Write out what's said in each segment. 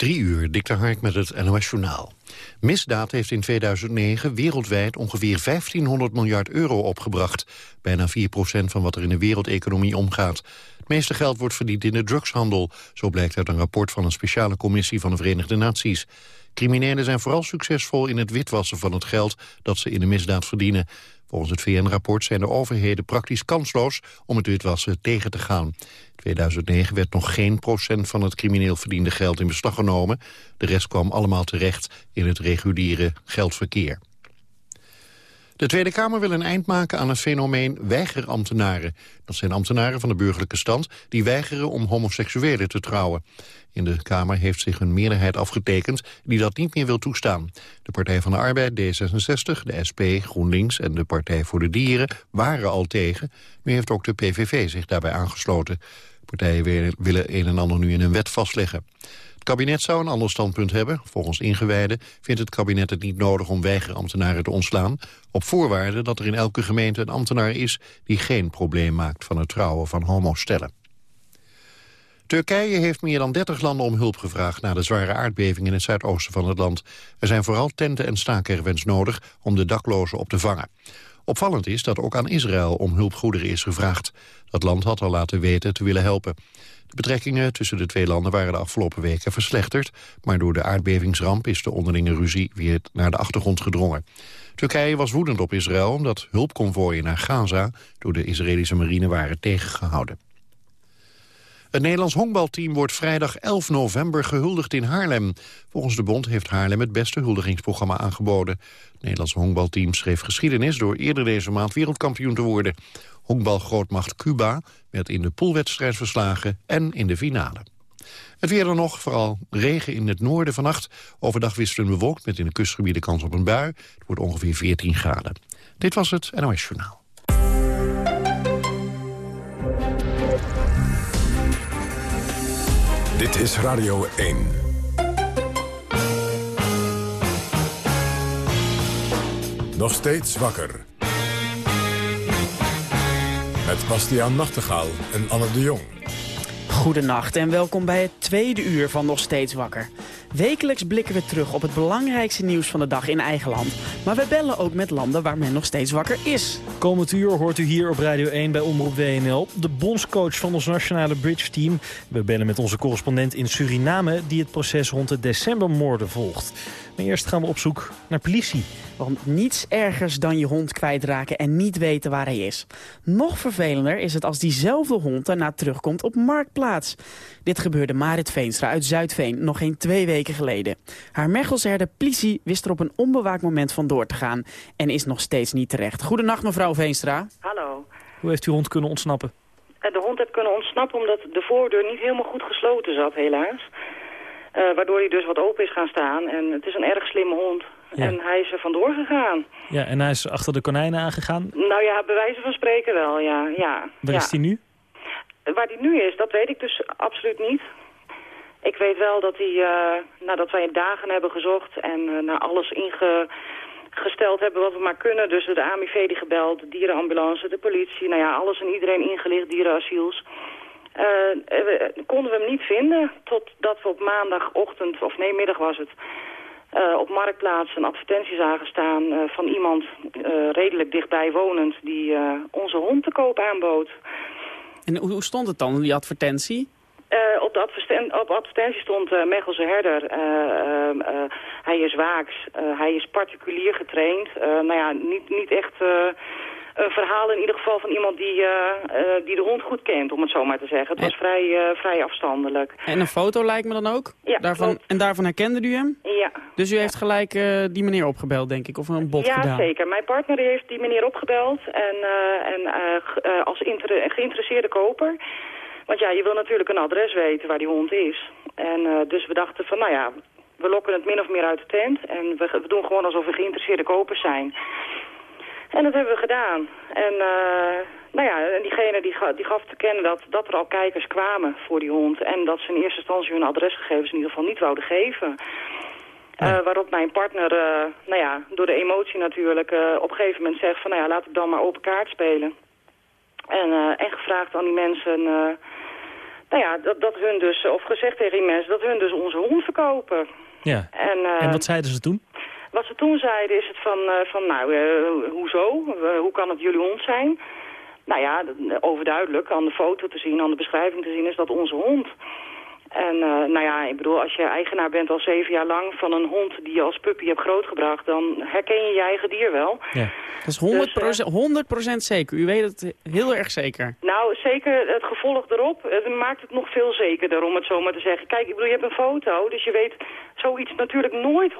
Drie uur, Dikter Hark met het NOS Journaal. Misdaad heeft in 2009 wereldwijd ongeveer 1500 miljard euro opgebracht. Bijna 4% van wat er in de wereldeconomie omgaat. Het meeste geld wordt verdiend in de drugshandel. Zo blijkt uit een rapport van een speciale commissie van de Verenigde Naties. Criminelen zijn vooral succesvol in het witwassen van het geld dat ze in de misdaad verdienen. Volgens het VN-rapport zijn de overheden praktisch kansloos om het witwassen tegen te gaan. In 2009 werd nog geen procent van het crimineel verdiende geld in beslag genomen. De rest kwam allemaal terecht in het reguliere geldverkeer. De Tweede Kamer wil een eind maken aan het fenomeen weigerambtenaren. Dat zijn ambtenaren van de burgerlijke stand die weigeren om homoseksuelen te trouwen. In de Kamer heeft zich een meerderheid afgetekend die dat niet meer wil toestaan. De Partij van de Arbeid, D66, de SP, GroenLinks en de Partij voor de Dieren waren al tegen. Nu heeft ook de PVV zich daarbij aangesloten. Partijen willen een en ander nu in een wet vastleggen. Het kabinet zou een ander standpunt hebben. Volgens ingewijden vindt het kabinet het niet nodig om weigerambtenaren te ontslaan... op voorwaarde dat er in elke gemeente een ambtenaar is... die geen probleem maakt van het trouwen van homostellen. Turkije heeft meer dan 30 landen om hulp gevraagd... na de zware aardbeving in het zuidoosten van het land. Er zijn vooral tenten en staakervens nodig om de daklozen op te vangen. Opvallend is dat ook aan Israël om hulpgoederen is gevraagd. Dat land had al laten weten te willen helpen. De betrekkingen tussen de twee landen waren de afgelopen weken verslechterd... maar door de aardbevingsramp is de onderlinge ruzie weer naar de achtergrond gedrongen. Turkije was woedend op Israël omdat hulpconvooien naar Gaza... door de Israëlische marine waren tegengehouden. Het Nederlands honkbalteam wordt vrijdag 11 november gehuldigd in Haarlem. Volgens de bond heeft Haarlem het beste huldigingsprogramma aangeboden. Het Nederlands honkbalteam schreef geschiedenis door eerder deze maand wereldkampioen te worden. Honkbalgrootmacht Cuba werd in de poolwedstrijd verslagen en in de finale. Het weer dan nog, vooral regen in het noorden vannacht. Overdag wisselen bewolkt met in de kustgebieden kans op een bui. Het wordt ongeveer 14 graden. Dit was het NOS Journaal. Dit is Radio 1. Nog steeds wakker. Met Bastiaan Nachtegaal en Anne de Jong. Goedenacht en welkom bij het tweede uur van Nog Steeds Wakker. Wekelijks blikken we terug op het belangrijkste nieuws van de dag in eigen land. Maar we bellen ook met landen waar men nog steeds wakker is. Komend uur hoort u hier op Radio 1 bij Omroep WNL... de bondscoach van ons nationale bridge-team. We bellen met onze correspondent in Suriname... die het proces rond de decembermoorden volgt. Maar eerst gaan we op zoek naar politie. Want niets ergers dan je hond kwijtraken en niet weten waar hij is. Nog vervelender is het als diezelfde hond daarna terugkomt op Marktplaats. Dit gebeurde Marit Veenstra uit Zuidveen nog geen twee weken geleden. Haar Mechelse politie wist er op een onbewaakt moment vandoor te gaan... en is nog steeds niet terecht. Goedenacht mevrouw Veenstra. Hallo. Hoe heeft uw hond kunnen ontsnappen? Eh, de hond heeft kunnen ontsnappen omdat de voordeur niet helemaal goed gesloten zat, helaas. Uh, waardoor hij dus wat open is gaan staan. En het is een erg slimme hond. En hij is er vandoor gegaan. Ja, en hij is achter de konijnen aangegaan? Nou ja, bij wijze van spreken wel, ja. ja Waar is hij nu? Waar hij nu is, dat weet ik dus absoluut niet. Ik weet wel dat hij, uh, nadat wij dagen hebben gezocht en uh, naar alles ingesteld hebben wat we maar kunnen. Dus de AMIV die gebeld, de dierenambulance, de politie, nou ja, alles en iedereen ingelicht, dierenasiels. Uh, konden we hem niet vinden totdat we op maandagochtend, of nee, middag was het, uh, op Marktplaats een advertentie zagen staan uh, van iemand redelijk dichtbij wonend die onze hond te koop aanbood. En hoe stond het dan, die advertentie? op, de advertentie, op advertentie stond Mechelse herder. hij is waaks. hij is particulier getraind. nou ja, niet, niet echt een verhaal in ieder geval van iemand die, uh, uh, die de hond goed kent, om het zo maar te zeggen. Het was vrij, uh, vrij afstandelijk. En een foto lijkt me dan ook? Ja, daarvan, En daarvan herkende u hem? Ja. Dus u heeft gelijk die meneer opgebeld, denk ik, of een bot ja, gedaan? Ja, zeker. Mijn partner heeft die meneer opgebeld en, en als geïnteresseerde koper. Want ja, je wil natuurlijk een adres weten waar die hond is. En dus we dachten van, nou ja, we lokken het min of meer uit de tent. En we, we doen gewoon alsof we geïnteresseerde kopers zijn. En dat hebben we gedaan. En uh, nou ja, en diegene die, die gaf te kennen dat, dat er al kijkers kwamen voor die hond. En dat ze in eerste instantie hun adresgegevens in ieder geval niet wouden geven. Uh, waarop mijn partner, uh, nou ja, door de emotie natuurlijk, op een gegeven moment zegt van, nou ja, laat ik dan maar open kaart spelen. En, en gevraagd aan die mensen nou ja, dat, dat hun dus, of gezegd tegen die mensen, dat hun dus onze hond verkopen. Ja. En, En eh, wat zeiden ze toen? Wat ze toen zeiden is het van, eh, van nou, eh, hoezo? Eh, hoe kan het jullie hond zijn? Nou ja, overduidelijk, aan de foto te zien, aan de beschrijving te zien, is dat onze hond. En nou ja, ik bedoel, als je eigenaar bent al zeven jaar lang van een hond die je als puppy hebt grootgebracht, dan herken je je eigen dier wel. Ja. Dat is 100%, 100 zeker. U weet het heel erg zeker. Nou, zeker het gevolg erop het maakt het nog veel zekerder, om het zo maar te zeggen. Kijk, ik bedoel, je hebt een foto, dus je weet zoiets natuurlijk nooit 100%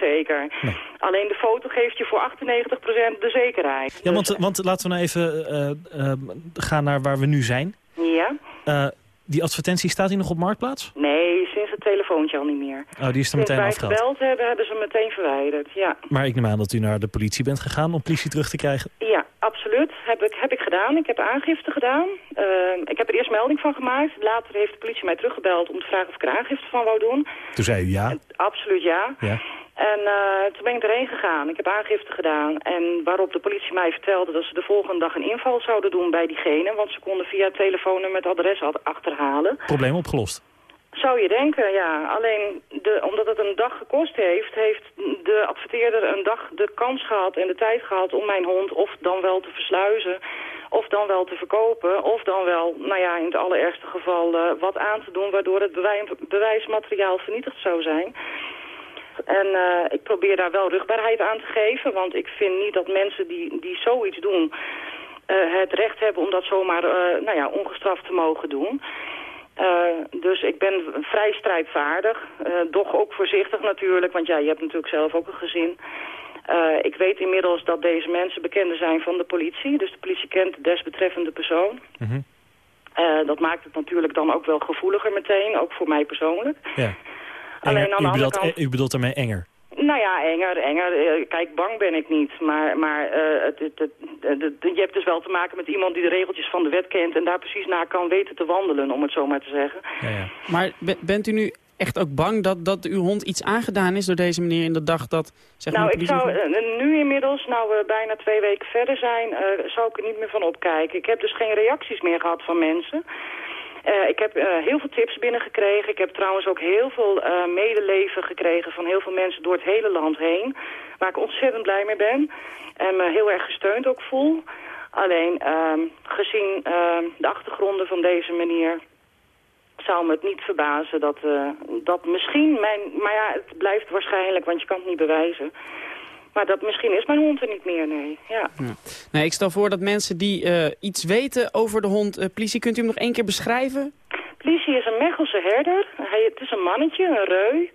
zeker. Alleen de foto geeft je voor 98% de zekerheid. Ja, Dus- want, want laten we nou even eh, eh, gaan naar waar we nu zijn. Ja? Eh, die advertentie, staat die nog op Marktplaats? Nee, sinds het telefoontje al niet meer. Oh, die is er meteen afgehaald. gebeld hebben, hebben ze meteen verwijderd. Ja, Maar ik neem aan dat u naar de politie bent gegaan om politie terug te krijgen. ja absoluut. Heb ik, heb ik gedaan. Ik heb aangifte gedaan. Uh, ik heb er eerst melding van gemaakt. Later heeft de politie mij teruggebeld om te vragen of ik er aangifte van wou doen. Toen zei u ja. En, absoluut ja. ja. En uh, toen ben ik erheen gegaan. Ik heb aangifte gedaan. En waarop de politie mij vertelde dat ze de volgende dag een inval zouden doen bij diegene. Want ze konden via telefoonnummer het adres achterhalen. Probleem opgelost. Zou je denken, ja. Alleen de, omdat het een dag gekost heeft, heeft de adverteerder een dag de kans gehad en de tijd gehad om mijn hond of dan wel te versluizen, of dan wel te verkopen, of dan wel, nou ja, in het allerergste geval uh, wat aan te doen waardoor het bewij bewijsmateriaal vernietigd zou zijn. En uh, ik probeer daar wel rugbaarheid aan te geven, want ik vind niet dat mensen die, die zoiets doen uh, het recht hebben om dat zomaar nou ja, ongestraft te mogen doen. Uh, dus ik ben vrij strijdvaardig, uh, doch ook voorzichtig natuurlijk, want ja, je hebt natuurlijk zelf ook een gezin. Uh, ik weet inmiddels dat deze mensen bekenden zijn van de politie, dus de politie kent de desbetreffende persoon. Mm -hmm. dat maakt het natuurlijk dan ook wel gevoeliger meteen, ook voor mij persoonlijk. Ja. Alleen aan u, de bedoelt, kant... u bedoelt ermee enger? Nou ja, enger, enger. Kijk, bang ben ik niet. Maar, maar uh, het, het, het, je hebt dus wel te maken met iemand die de regeltjes van de wet kent... en daar precies naar kan weten te wandelen, om het zo maar te zeggen. Ja, ja. Maar bent u nu echt ook bang dat, dat uw hond iets aangedaan is door deze meneer in de dag dat... Zeg nou, maar, ik zou uh, nu inmiddels, nou we bijna twee weken verder zijn, uh, zou ik er niet meer van opkijken. Ik heb dus geen reacties meer gehad van mensen... Uh, ik heb uh, heel veel tips binnengekregen. Ik heb trouwens ook heel veel uh, medeleven gekregen van heel veel mensen door het hele land heen. Waar ik ontzettend blij mee ben. En me heel erg gesteund ook voel. Alleen ehm, gezien ehm, de achtergronden van deze meneer zou me het niet verbazen dat, dat misschien mijn... Maar ja, het blijft waarschijnlijk, want je kan het niet bewijzen. Maar dat misschien is mijn hond er niet meer, nee. Ja. ja. Nee, ik stel voor dat mensen die uh, iets weten over de hond... Uh, kunt u hem nog één keer beschrijven? Politie is een Mechelse herder. Hij, het is een mannetje, een reu.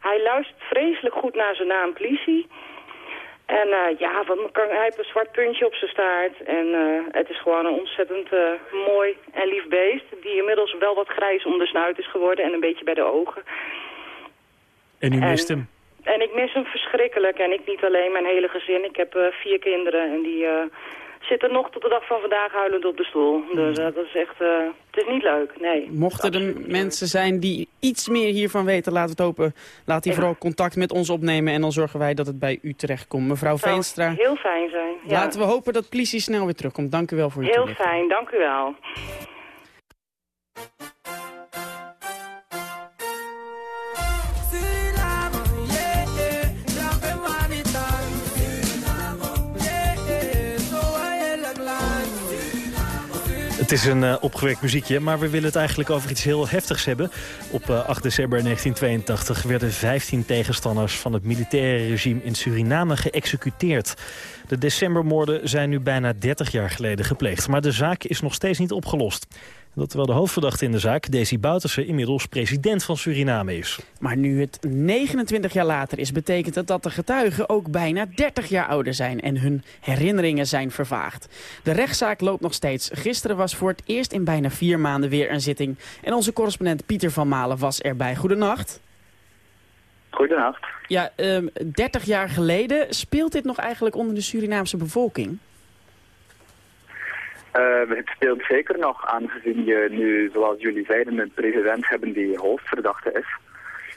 Hij luistert vreselijk goed naar zijn naam Politie. En uh, ja, wat kan, hij heeft een zwart puntje op zijn staart. En het is gewoon een ontzettend mooi en lief beest. Die inmiddels wel wat grijs om de snuit is geworden en een beetje bij de ogen. En u mist en... hem? En ik mis hem verschrikkelijk. En ik niet alleen, mijn hele gezin. Ik heb uh, vier kinderen en die uh, zitten nog tot de dag van vandaag huilend op de stoel. Dus uh, dat is echt, het is niet leuk, nee. Mochten er mensen zijn die iets meer hiervan weten, laten we het open. Laat die ja. vooral contact met ons opnemen en dan zorgen wij dat het bij u terechtkomt. Mevrouw Zou Veenstra. heel fijn zijn, ja. Laten we hopen dat politie snel weer terugkomt. Dank u wel voor uw Heel fijn, dank u wel. Het is een uh, opgewekt muziekje, maar we willen het eigenlijk over iets heel heftigs hebben. Op uh, 8 december 1982 werden 15 tegenstanders van het militaire regime in Suriname geëxecuteerd. De decembermoorden zijn nu bijna 30 jaar geleden gepleegd, maar de zaak is nog steeds niet opgelost. Dat terwijl de hoofdverdachte in de zaak, Desi Bouterse, inmiddels president van Suriname is. Maar nu het 29 jaar later is, betekent het dat de getuigen ook bijna 30 jaar ouder zijn en hun herinneringen zijn vervaagd. De rechtszaak loopt nog steeds. Gisteren was voor het eerst in bijna vier maanden weer een zitting. En onze correspondent Pieter van Malen was erbij. Goedenacht. Goedenacht. Ja, um, 30 jaar geleden speelt dit nog eigenlijk onder de Surinaamse bevolking? Uh, het speelt zeker nog, aangezien je nu, zoals jullie zeiden, een president hebben die hoofdverdachte is.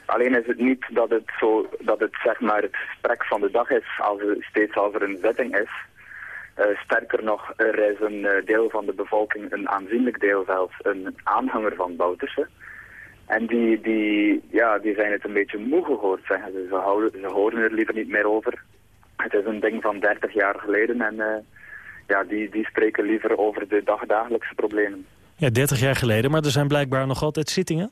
Alleen is het niet dat het, zo, dat het, zeg maar, het gesprek van de dag is als er steeds als er een zitting is. sterker nog, er is een deel van de bevolking, een aanzienlijk deel zelfs, een aanhanger van Bouterse. En die, die, ja, die zijn het een beetje moe gehoord, zeggen ze. Ze, houden, ze horen er liever niet meer over. Het is een ding van 30 jaar geleden en ja, die, die spreken liever over de dagdagelijkse problemen. Ja, 30 jaar geleden, maar er zijn blijkbaar nog altijd zittingen?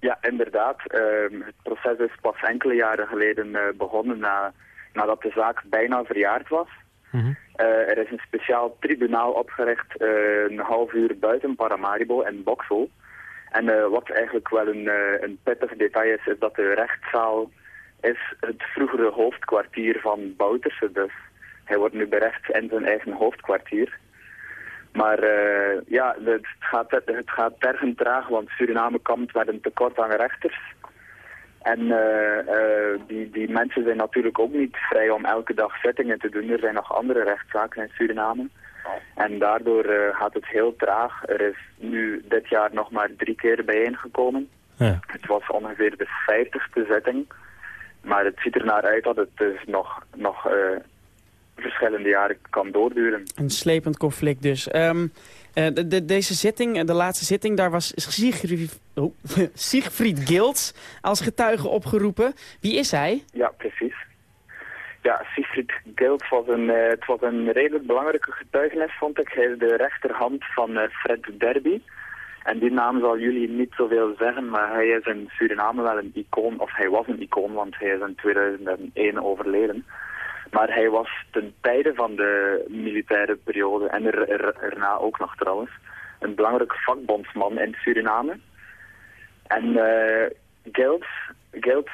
Ja, inderdaad. Ehm, het proces is pas enkele jaren geleden eh, begonnen na, nadat de zaak bijna verjaard was. Mhm. Eh, er is een speciaal tribunaal opgericht uh, een half uur buiten Paramaribo in Boksel. En wat eigenlijk wel een, een pittig detail is, is dat de rechtszaal is het vroegere hoofdkwartier van Bouterse. Dus hij wordt nu berecht in zijn eigen hoofdkwartier. Maar uh, ja, het gaat, het gaat tergend traag, want Suriname kampt met een tekort aan rechters. En uh, uh, die, die mensen zijn natuurlijk ook niet vrij om elke dag zittingen te doen. Er zijn nog andere rechtszaken in Suriname. En daardoor gaat het heel traag. Er is nu dit jaar nog maar drie keer bijeengekomen. Ja. Het was ongeveer de vijftigste zitting. Maar het ziet er naar uit dat het dus nog, nog verschillende jaren kan doorduren. Een slepend conflict dus. Um, de, de, deze zitting, de laatste zitting, daar was Siegfried, oh, Siegfried Gilds als getuige opgeroepen. Wie is hij? Ja, precies. Ja, Siegfried Gilds was een, uh, het was een redelijk belangrijke getuigenis, vond ik. Hij is de rechterhand van uh, Fred Derby. En die naam zal jullie niet zoveel zeggen, maar hij is in Suriname wel een icoon, of hij was een icoon, want hij is in 2001 overleden. Maar hij was ten tijde van de militaire periode, en er, er, erna ook nog trouwens, een belangrijke vakbondsman in Suriname. En uh,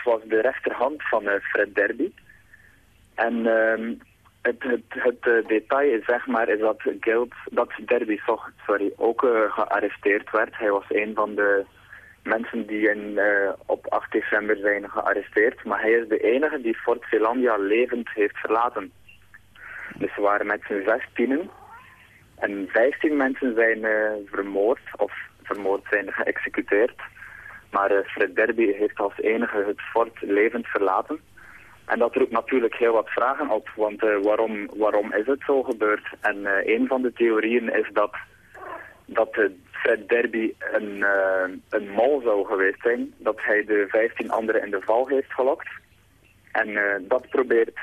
was de rechterhand van uh, Fred Derby. En uh, het, het, het uh, detail is, zeg maar, is dat Gilds, dat Derby sorry, ook gearresteerd werd. Hij was een van de mensen die in, uh, op 8 december zijn gearresteerd. Maar hij is de enige die Fort Zeelandia levend heeft verlaten. Dus ze waren met z'n zestienen. En 15 mensen zijn uh, vermoord, of vermoord zijn geëxecuteerd. Maar uh, Fred Derby heeft als enige het fort levend verlaten. En dat roept natuurlijk heel wat vragen op, want waarom, waarom is het zo gebeurd? En een van de theorieën is dat, dat de Fred Derby een, uh, een mol zou geweest zijn. Dat hij de 15 anderen in de val heeft gelokt. En uh, dat probeert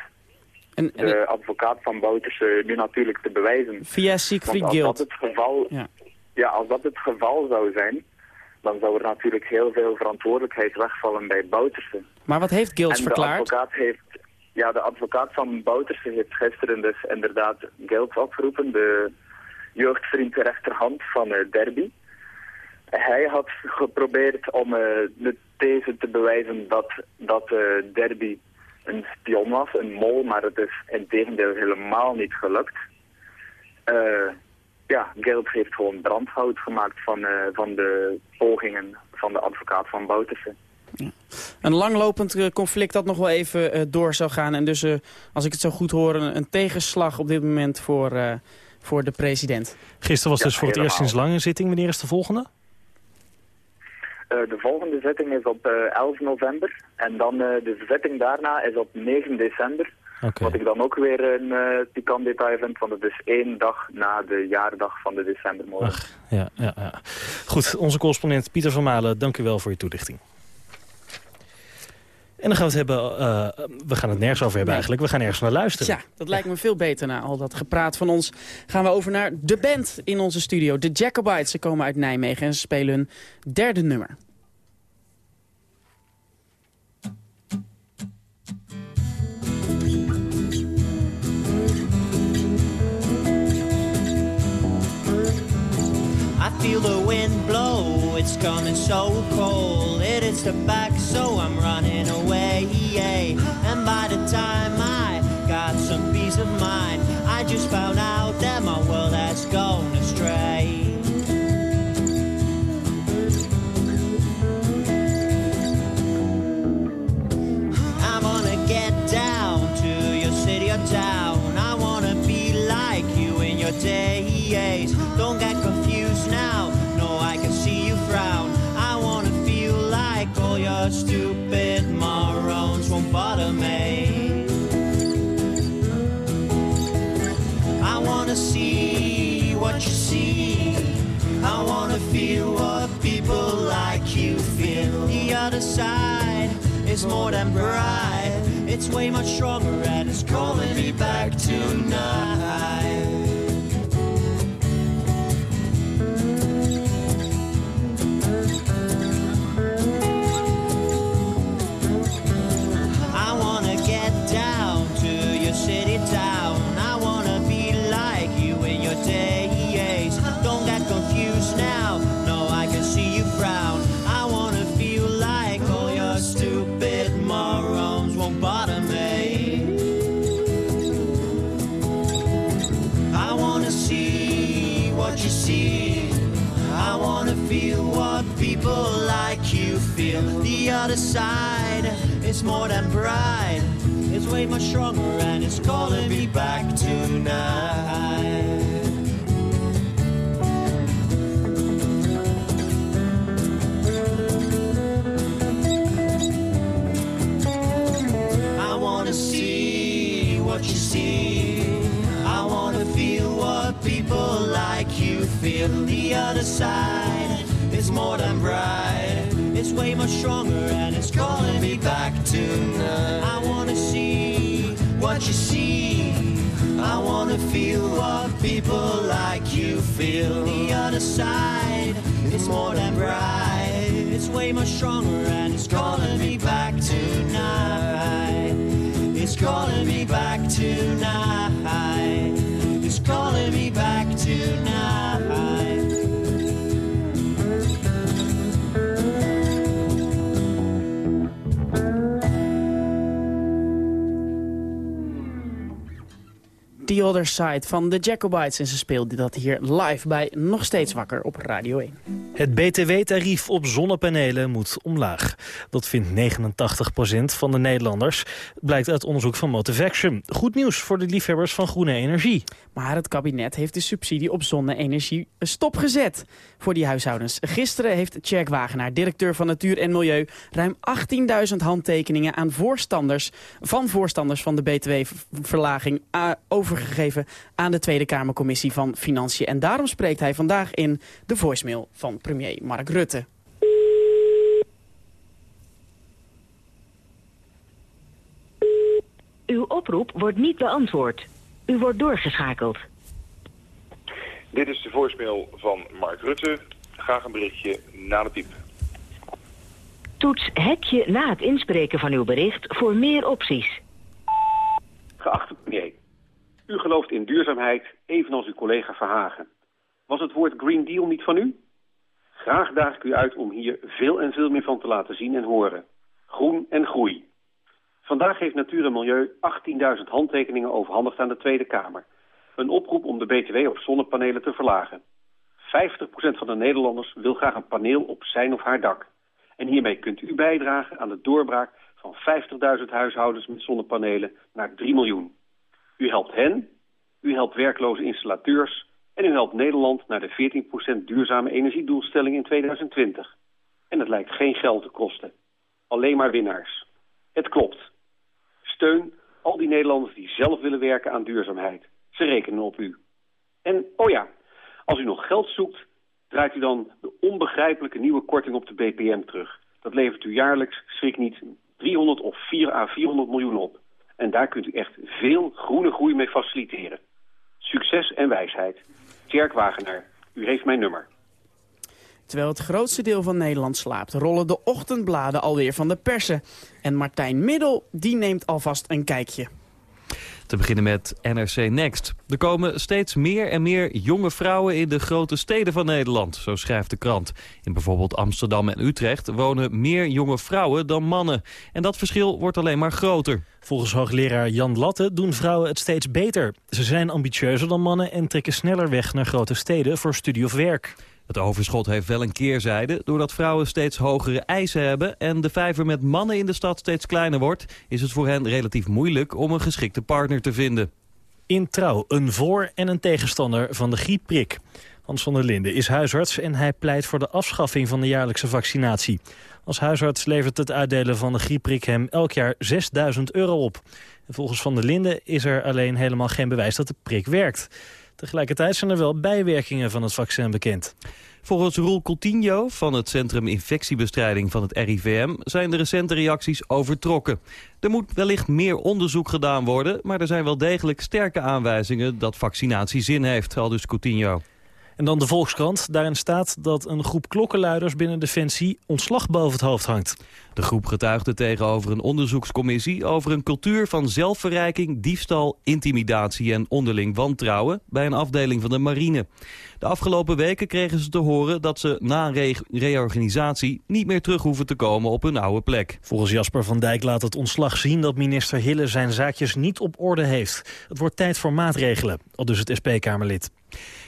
en, en de advocaat van Bouters uh, nu natuurlijk te bewijzen. Via Siegfried Guild. Als dat het geval, ja. ja. als dat het geval zou zijn, dan zou er natuurlijk heel veel verantwoordelijkheid wegvallen bij Bouterse. Maar wat heeft Gilds verklaard? De advocaat heeft, ja, de advocaat van Bouterse heeft gisteren dus inderdaad Gilds opgeroepen, de jeugdvriend rechterhand van uh, Derby. Hij had geprobeerd om uh, de these te bewijzen dat, dat uh, Derby een spion was, een mol, maar het is in tegendeel helemaal niet gelukt. ja, Geld heeft gewoon brandhout gemaakt van, van de pogingen van de advocaat van Bouterse. Een langlopend conflict dat nog wel even door zou gaan. En dus, als ik het zo goed hoor, een tegenslag op dit moment voor, voor de president. Gisteren was dus voor het eerst sinds lang een zitting. Wanneer is de volgende? Uh, de volgende zitting is op uh, eh, 11 november. En dan uh, de zitting daarna is op 9 december. Okay. Wat ik dan ook weer een uh, pikant detail vind, want het is één dag na de jaardag van de decembermorgen. Ach, ja, ja, ja. Goed, onze correspondent Pieter van Malen, dank u wel voor je toelichting. En dan gaan we het hebben, uh, we gaan het nergens over hebben eigenlijk. We gaan ergens naar luisteren. Ja, dat lijkt me veel beter na al dat gepraat van ons. Gaan we over naar de band in onze studio. De Jacobites, ze komen uit Nijmegen en ze spelen hun derde nummer. I feel the wind blow, it's coming so cold. It hits the back, so I'm running away. And by the time I got some peace of mind, I just found out that my world has gone astray. Other side is more than pride. It's way much stronger and it's calling me back tonight. Other side. It's more than pride. It's way much stronger and it's calling me back tonight. I wanna see what you see. I wanna feel what people like you feel. The other side is more than pride. It's way much stronger and it's calling me back tonight. I wanna see what you see. I wanna feel what people like you feel. The other side is more than bright. It's way much stronger and it's calling me back tonight. It's calling me back tonight. It's calling me back tonight. The Other Side van de Jacobites. En ze speelde dat hier live bij Nog Steeds Wakker op Radio 1. Het btw-tarief op zonnepanelen moet omlaag. Dat vindt 89% van de Nederlanders. Blijkt uit onderzoek van Motivaction. Goed nieuws voor de liefhebbers van groene energie. Maar het kabinet heeft de subsidie op zonne-energie stopgezet voor die huishoudens. Gisteren heeft Tjerk Wagenaar, directeur van Natuur en Milieu... ruim 18.000 handtekeningen aan voorstanders, van voorstanders van de btw-verlaging... overgegeven aan de Tweede Kamercommissie van Financiën. En daarom spreekt hij vandaag in de voicemail van premier Mark Rutte. Uw oproep wordt niet beantwoord. U wordt doorgeschakeld. Dit is de voicemail van Mark Rutte. Graag een berichtje na de piep. Toets hekje na het inspreken van uw bericht voor meer opties. Geachte premier, u gelooft in duurzaamheid, evenals uw collega Verhagen. Was het woord Green Deal niet van u? Graag daag ik u uit om hier veel en veel meer van te laten zien en horen. Groen en groei. Vandaag heeft Natuur en Milieu 18.000 handtekeningen overhandigd aan de Tweede Kamer. Een oproep om de BTW op zonnepanelen te verlagen. 50% van de Nederlanders wil graag een paneel op zijn of haar dak. En hiermee kunt u bijdragen aan de doorbraak van 50.000 huishoudens met zonnepanelen naar 3 miljoen. U helpt hen, u helpt werkloze installateurs en u helpt Nederland naar de 14% duurzame energiedoelstelling in 2020. En het lijkt geen geld te kosten. Alleen maar winnaars. Het klopt. Steun al die Nederlanders die zelf willen werken aan duurzaamheid. Ze rekenen op u. En, oh ja, als u nog geld zoekt, draait u dan de onbegrijpelijke nieuwe korting op de BPM terug. Dat levert u jaarlijks, schrik niet, 300 of 4 à 400 miljoen op. En daar kunt u echt veel groene groei mee faciliteren. Succes en wijsheid. Tjerk Wagenaar, u heeft mijn nummer. Terwijl het grootste deel van Nederland slaapt, rollen de ochtendbladen alweer van de persen. En Martijn Middel, die neemt alvast een kijkje. Te beginnen met NRC Next. Er komen steeds meer en meer jonge vrouwen in de grote steden van Nederland, zo schrijft de krant. In bijvoorbeeld Amsterdam en Utrecht wonen meer jonge vrouwen dan mannen. En dat verschil wordt alleen maar groter. Volgens hoogleraar Jan Latte doen vrouwen het steeds beter. Ze zijn ambitieuzer dan mannen en trekken sneller weg naar grote steden voor studie of werk. Het overschot heeft wel een keerzijde. Doordat vrouwen steeds hogere eisen hebben en de vijver met mannen in de stad steeds kleiner wordt... is het voor hen relatief moeilijk om een geschikte partner te vinden. In Trouw, een voor- en een tegenstander van de griepprik. Hans van der Linden is huisarts en hij pleit voor de afschaffing van de jaarlijkse vaccinatie. Als huisarts levert het uitdelen van de griepprik hem elk jaar 6000 euro op. volgens van der Linden is er alleen helemaal geen bewijs dat de prik werkt. Tegelijkertijd zijn er wel bijwerkingen van het vaccin bekend. Volgens Roel Coutinho van het Centrum Infectiebestrijding van het RIVM zijn de recente reacties overtrokken. Er moet wellicht meer onderzoek gedaan worden, maar er zijn wel degelijk sterke aanwijzingen dat vaccinatie zin heeft, al dus Coutinho. En dan de Volkskrant. Daarin staat dat een groep klokkenluiders binnen Defensie ontslag boven het hoofd hangt. De groep getuigde tegenover een onderzoekscommissie over een cultuur van zelfverrijking, diefstal, intimidatie en onderling wantrouwen bij een afdeling van de marine. De afgelopen weken kregen ze te horen dat ze na re reorganisatie niet meer terug hoeven te komen op hun oude plek. Volgens Jasper van Dijk laat het ontslag zien dat minister Hille zijn zaakjes niet op orde heeft. Het wordt tijd voor maatregelen, al dus het SP-Kamerlid.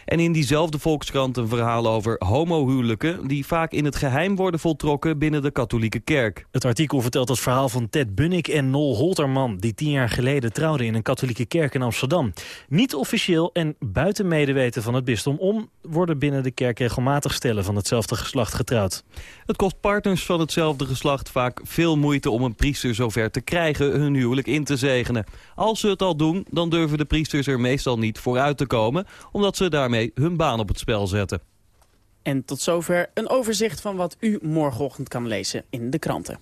En in diezelfde Volkskrant een verhaal over homohuwelijken... die vaak in het geheim worden voltrokken binnen de katholieke kerk. Het artikel vertelt het verhaal van Ted Bunnik en Nol Holterman... die tien jaar geleden trouwden in een katholieke kerk in Amsterdam. Niet officieel en buiten medeweten van het bisdom om... worden binnen de kerk regelmatig stellen van hetzelfde geslacht getrouwd. Het kost partners van hetzelfde geslacht vaak veel moeite... om een priester zover te krijgen hun huwelijk in te zegenen. Als ze het al doen, dan durven de priesters er meestal niet vooruit te komen... omdat ze daarmee hun baan op het spel zetten. En tot zover een overzicht van wat u morgenochtend kan lezen in de kranten.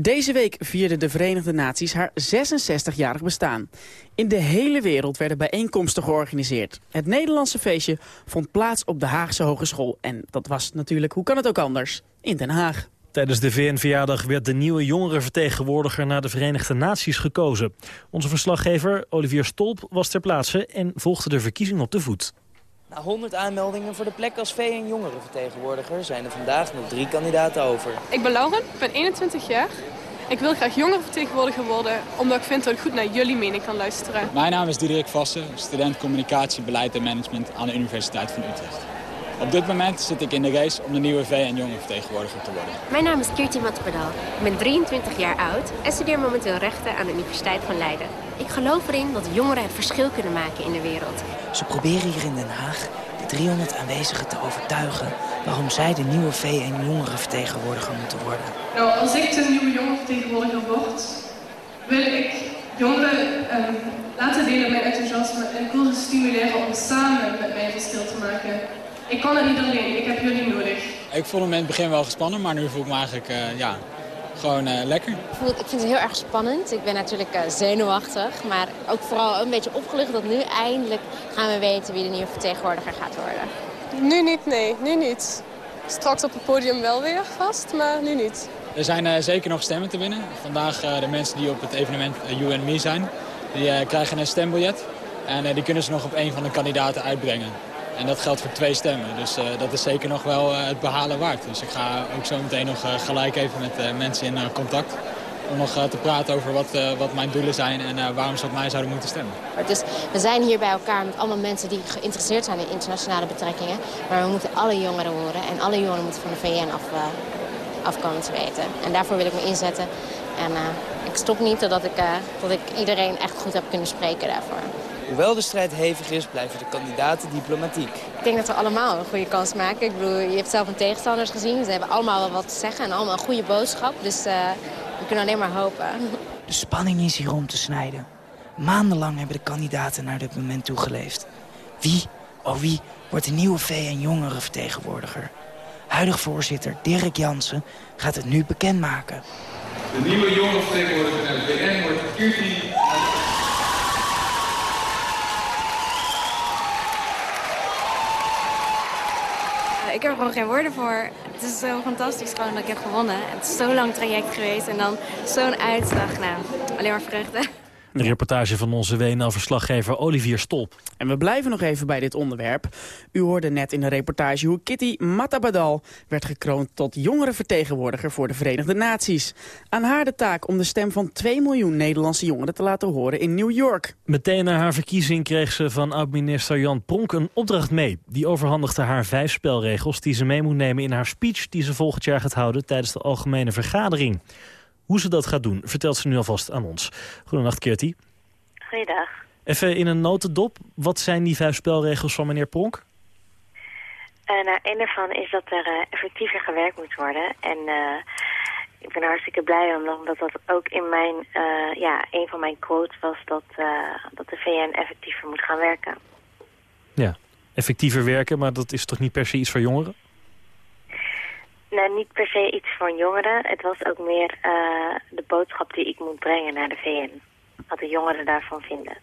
Deze week vierden de Verenigde Naties haar 66-jarig bestaan. In de hele wereld werden bijeenkomsten georganiseerd. Het Nederlandse feestje vond plaats op de Haagse Hogeschool. En dat was natuurlijk, hoe kan het ook anders, in Den Haag. Tijdens de VN-verjaardag werd de nieuwe jongerenvertegenwoordiger naar de Verenigde Naties gekozen. Onze verslaggever Olivier Stolp was ter plaatse en volgde de verkiezing op de voet. Na 100 aanmeldingen voor de plek als VN jongerenvertegenwoordiger zijn er vandaag nog drie kandidaten over. Ik ben Lauren, ik ben 21 jaar. Ik wil graag jongerenvertegenwoordiger worden, omdat ik vind dat ik goed naar jullie mening kan luisteren. Mijn naam is Diederik Vassen, student communicatie, beleid en management aan de Universiteit van Utrecht. Op dit moment zit ik in de race om de nieuwe VN jongerenvertegenwoordiger te worden. Mijn naam is Kirti Matpadal. Ik ben 23 jaar oud en studeer momenteel rechten aan de Universiteit van Leiden. Ik geloof erin dat jongeren het verschil kunnen maken in de wereld. Ze proberen hier in Den Haag de 300 aanwezigen te overtuigen waarom zij de nieuwe VN jongerenvertegenwoordiger moeten worden. Nou, als ik de nieuwe jongerenvertegenwoordiger word, wil ik jongeren um, laten delen mijn enthousiasme en ze stimuleren om samen met mij een verschil te maken. Ik kan het niet alleen, ik heb jullie nodig. Ik vond hem in het begin wel gespannen, maar nu voel ik me eigenlijk uh, ja, gewoon uh, lekker. Ik, voel ik vind het heel erg spannend. Ik ben natuurlijk uh, zenuwachtig, maar ook vooral een beetje opgelucht dat nu eindelijk gaan we weten wie de nieuwe vertegenwoordiger gaat worden. Nu niet, nee, nu niet. Straks op het podium wel weer vast, maar nu niet. Er zijn zeker nog stemmen te winnen. Vandaag de mensen die op het evenement You and Me zijn, die krijgen een stembiljet. En die kunnen ze nog op een van de kandidaten uitbrengen. En dat geldt voor twee stemmen. Dus uh, dat is zeker nog wel uh, het behalen waard. Dus ik ga ook zo meteen nog uh, gelijk even met mensen in contact. Om nog te praten over wat, wat mijn doelen zijn en waarom ze op mij zouden moeten stemmen. Dus we zijn hier bij elkaar met allemaal mensen die geïnteresseerd zijn in internationale betrekkingen. Maar we moeten alle jongeren horen. En alle jongeren moeten van de VN af, afkomen te weten. En daarvoor wil ik me inzetten. En ik stop niet totdat ik, tot ik iedereen echt goed heb kunnen spreken daarvoor. Hoewel de strijd hevig is, blijven de kandidaten diplomatiek. Ik denk dat we allemaal een goede kans maken. Ik bedoel, je hebt zelf een tegenstanders gezien. Ze hebben allemaal wel wat te zeggen en allemaal een goede boodschap. Dus uh, we kunnen alleen maar hopen. De spanning is hier om te snijden. Maandenlang hebben de kandidaten naar dit moment toegeleefd. Wie, oh wie, wordt de nieuwe VN jongerenvertegenwoordiger? Huidig voorzitter Dirk Jansen gaat het nu bekendmaken. De nieuwe jongerenvertegenwoordiger naar de VN wordt Kirti ik heb er gewoon geen woorden voor. Het is zo fantastisch gewoon dat ik heb gewonnen. Het is zo'n lang traject geweest en dan zo'n uitslag. Nou, alleen maar vreugde. Een reportage van onze WNL-verslaggever Olivier Stolp. En we blijven nog even bij dit onderwerp. U hoorde net in de reportage hoe Kitty Matabadal werd gekroond tot jongerenvertegenwoordiger voor de Verenigde Naties. Aan haar de taak om de stem van 2 miljoen Nederlandse jongeren te laten horen in New York. Meteen na haar verkiezing kreeg ze van oud-minister Jan Pronk een opdracht mee. Die overhandigde haar vijf spelregels die ze mee moet nemen in haar speech die ze volgend jaar gaat houden tijdens de algemene vergadering. Hoe ze dat gaat doen, vertelt ze nu alvast aan ons. Goedenacht, Kirti. Goeiedag. Even in een notendop, wat zijn die vijf spelregels van meneer Pronk? Uh, nou, een daarvan is dat er uh, effectiever gewerkt moet worden. En uh, ik ben er hartstikke blij om, omdat dat ook in mijn, ja, een van mijn quotes was dat, dat de VN effectiever moet gaan werken. effectiever werken, maar dat is toch niet per se iets voor jongeren? Nou, niet per se iets voor jongeren. Het was ook meer eh, de boodschap die ik moet brengen naar de VN. Wat de jongeren daarvan vinden.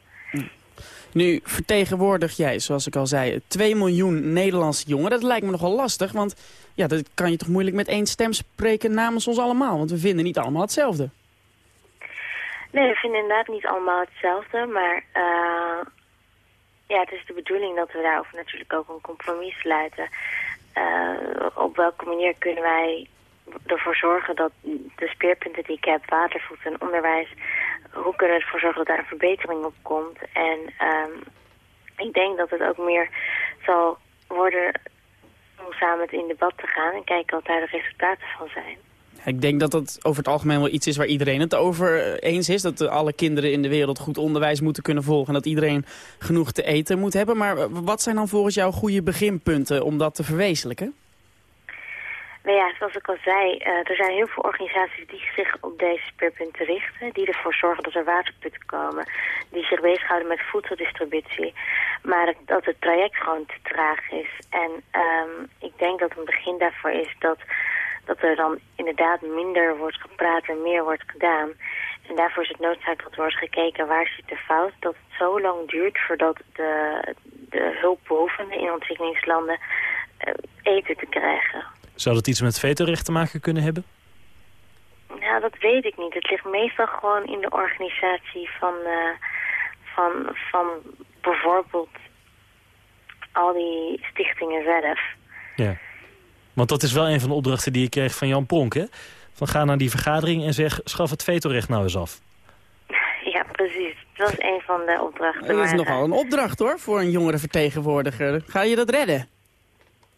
Nu vertegenwoordig jij, zoals ik al zei, 2 miljoen Nederlandse jongeren. Dat lijkt me nogal lastig, want ja, dat kan je toch moeilijk met één stem spreken namens ons allemaal. Want we vinden niet allemaal hetzelfde. Nee, we vinden inderdaad niet allemaal hetzelfde, maar eh, ja, het is de bedoeling dat we daarover natuurlijk ook een compromis sluiten. Eh, op welke manier kunnen wij ervoor zorgen dat de speerpunten die ik heb, water, voedsel en onderwijs, hoe kunnen we ervoor zorgen dat daar een verbetering op komt? En ehm, ik denk dat het ook meer zal worden om samen het in debat te gaan en kijken wat daar de resultaten van zijn. Ik denk dat dat over het algemeen wel iets is waar iedereen het over eh, eens is. Dat alle kinderen in de wereld goed onderwijs moeten kunnen volgen. En dat iedereen genoeg te eten moet hebben. Maar eh, wat zijn dan volgens jou goede beginpunten om dat te verwezenlijken? Nou ja, zoals ik al zei, eh, er zijn heel veel organisaties die zich op deze speerpunten richten. Die ervoor zorgen dat er waterputten komen. Die zich bezighouden met voedseldistributie. Maar dat het traject gewoon te traag is. En um, ik denk dat een begin daarvoor is dat, dat er dan inderdaad minder wordt gepraat en meer wordt gedaan. En daarvoor is het noodzakelijk dat er wordt gekeken waar zit de fout. Dat het zo lang duurt voordat de, de hulpbehoevenden in ontwikkelingslanden uh, eten te krijgen. Zou dat iets met vetorecht te maken kunnen hebben? Nou, dat weet ik niet. Het ligt meestal gewoon in de organisatie van, uh, van, van bijvoorbeeld al die stichtingen zelf. Ja, want dat is wel een van de opdrachten die ik kreeg van Jan Pronk, hè? Van ga naar die vergadering en zeg, schaf het vetorecht nou eens af. Ja, precies. Dat was een van de opdrachten. Dat is nogal een opdracht, hoor, voor een jongere vertegenwoordiger. Ga je dat redden?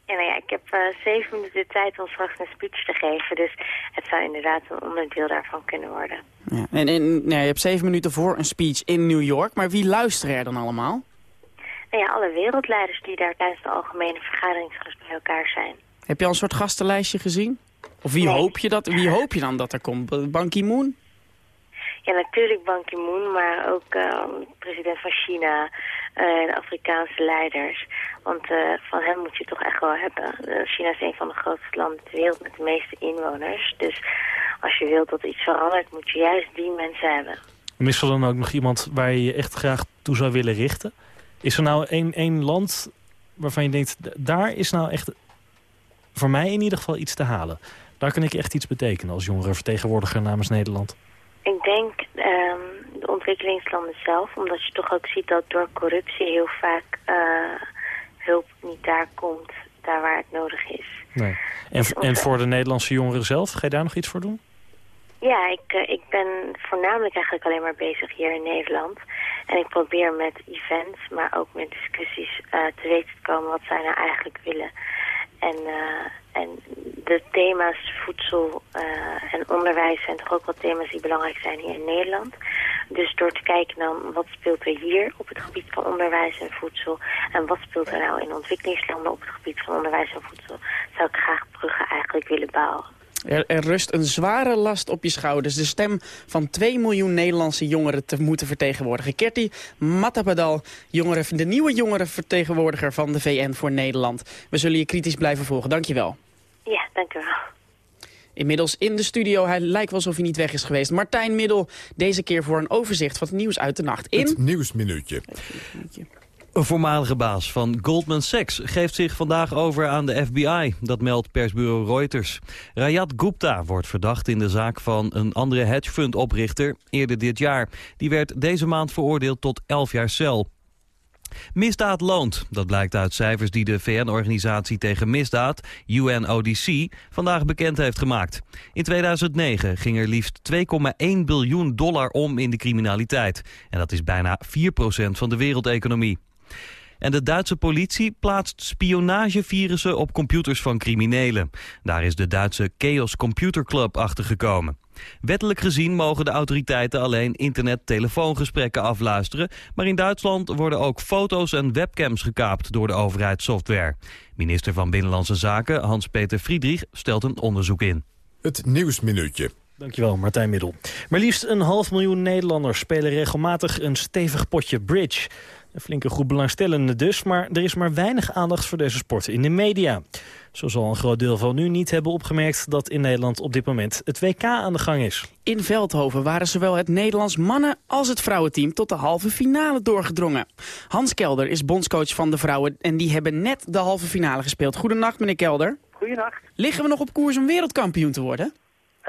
Ja, nou ja, ik heb uh, zeven minuten de tijd om straks een speech te geven. Dus het zou inderdaad een onderdeel daarvan kunnen worden. Ja. En, en nou, je hebt zeven minuten voor een speech in New York. Maar wie luisteren er dan allemaal? Nou ja, alle wereldleiders die daar tijdens de algemene vergadering bij elkaar zijn. Heb je al een soort gastenlijstje gezien? Of wie, nee. hoop, je dat, wie hoop je dan dat er komt? Ban Ki-moon? Ja, natuurlijk Ban Ki-moon, maar ook uh, president van China, uh, de Afrikaanse leiders. Want uh, van hem moet je toch echt wel hebben. China is een van de grootste landen ter wereld met de meeste inwoners. Dus als je wilt dat iets verandert, moet je juist die mensen hebben. Is er dan ook nog iemand waar je je echt graag toe zou willen richten? Is er nou één, één land waarvan je denkt, daar is nou echt voor mij in ieder geval iets te halen? Daar kan ik echt iets betekenen als jongere vertegenwoordiger namens Nederland. Ik denk um, de ontwikkelingslanden zelf, omdat je toch ook ziet dat door corruptie heel vaak uh, hulp niet daar komt, daar waar het nodig is. Nee. En, dus en voor de Nederlandse jongeren zelf, ga je daar nog iets voor doen? Ja, ik, uh, ik ben voornamelijk eigenlijk alleen maar bezig hier in Nederland. En ik probeer met events, maar ook met discussies uh, te weten te komen wat zij nou eigenlijk willen. En, uh, en de thema's voedsel uh, en onderwijs zijn toch ook wel thema's die belangrijk zijn hier in Nederland. Dus door te kijken dan wat speelt er hier op het gebied van onderwijs en voedsel... en wat speelt er nou in ontwikkelingslanden op het gebied van onderwijs en voedsel... zou ik graag bruggen eigenlijk willen bouwen. Er, er, rust een zware last op je schouders. De stem van 2 miljoen Nederlandse jongeren te moeten vertegenwoordigen. Kerti Matapadal, jongeren, de nieuwe jongerenvertegenwoordiger van de VN voor Nederland. We zullen je kritisch blijven volgen. Dank je wel. Ja, dank u wel. Inmiddels in de studio, hij lijkt wel alsof hij niet weg is geweest. Martijn Middel, deze keer voor een overzicht van het nieuws uit de nacht. In... Het Nieuwsminuutje. Een voormalige baas van Goldman Sachs geeft zich vandaag over aan de FBI. Dat meldt persbureau Reuters. Rayat Gupta wordt verdacht in de zaak van een andere hedgefund-oprichter eerder dit jaar. Die werd deze maand veroordeeld tot 11 jaar cel. Misdaad loont. Dat blijkt uit cijfers die de VN-organisatie tegen misdaad, UNODC, vandaag bekend heeft gemaakt. In 2009 ging er liefst 2,1 biljoen dollar om in de criminaliteit. En dat is bijna 4% van de wereldeconomie. En de Duitse politie plaatst spionagevirussen op computers van criminelen. Daar is de Duitse Chaos Computer Club achter gekomen. Wettelijk gezien mogen de autoriteiten alleen internet-telefoongesprekken afluisteren, maar in Duitsland worden ook foto's en webcams gekaapt door de overheidssoftware. Minister van Binnenlandse Zaken Hans-Peter Friedrich stelt een onderzoek in. Het Nieuwsminuutje. Dankjewel, Martijn Middel. Maar liefst een half miljoen Nederlanders spelen regelmatig een stevig potje bridge. Een flinke groep belangstellenden dus, maar er is maar weinig aandacht voor deze sport in de media. Zo zal een groot deel van u niet hebben opgemerkt dat in Nederland op dit moment het WK aan de gang is. In Veldhoven waren zowel het Nederlands mannen- als het vrouwenteam tot de halve finale doorgedrongen. Hans Kelder is bondscoach van de vrouwen en die hebben net de halve finale gespeeld. Goedenacht meneer Kelder. Goedenacht. Liggen we nog op koers om wereldkampioen te worden?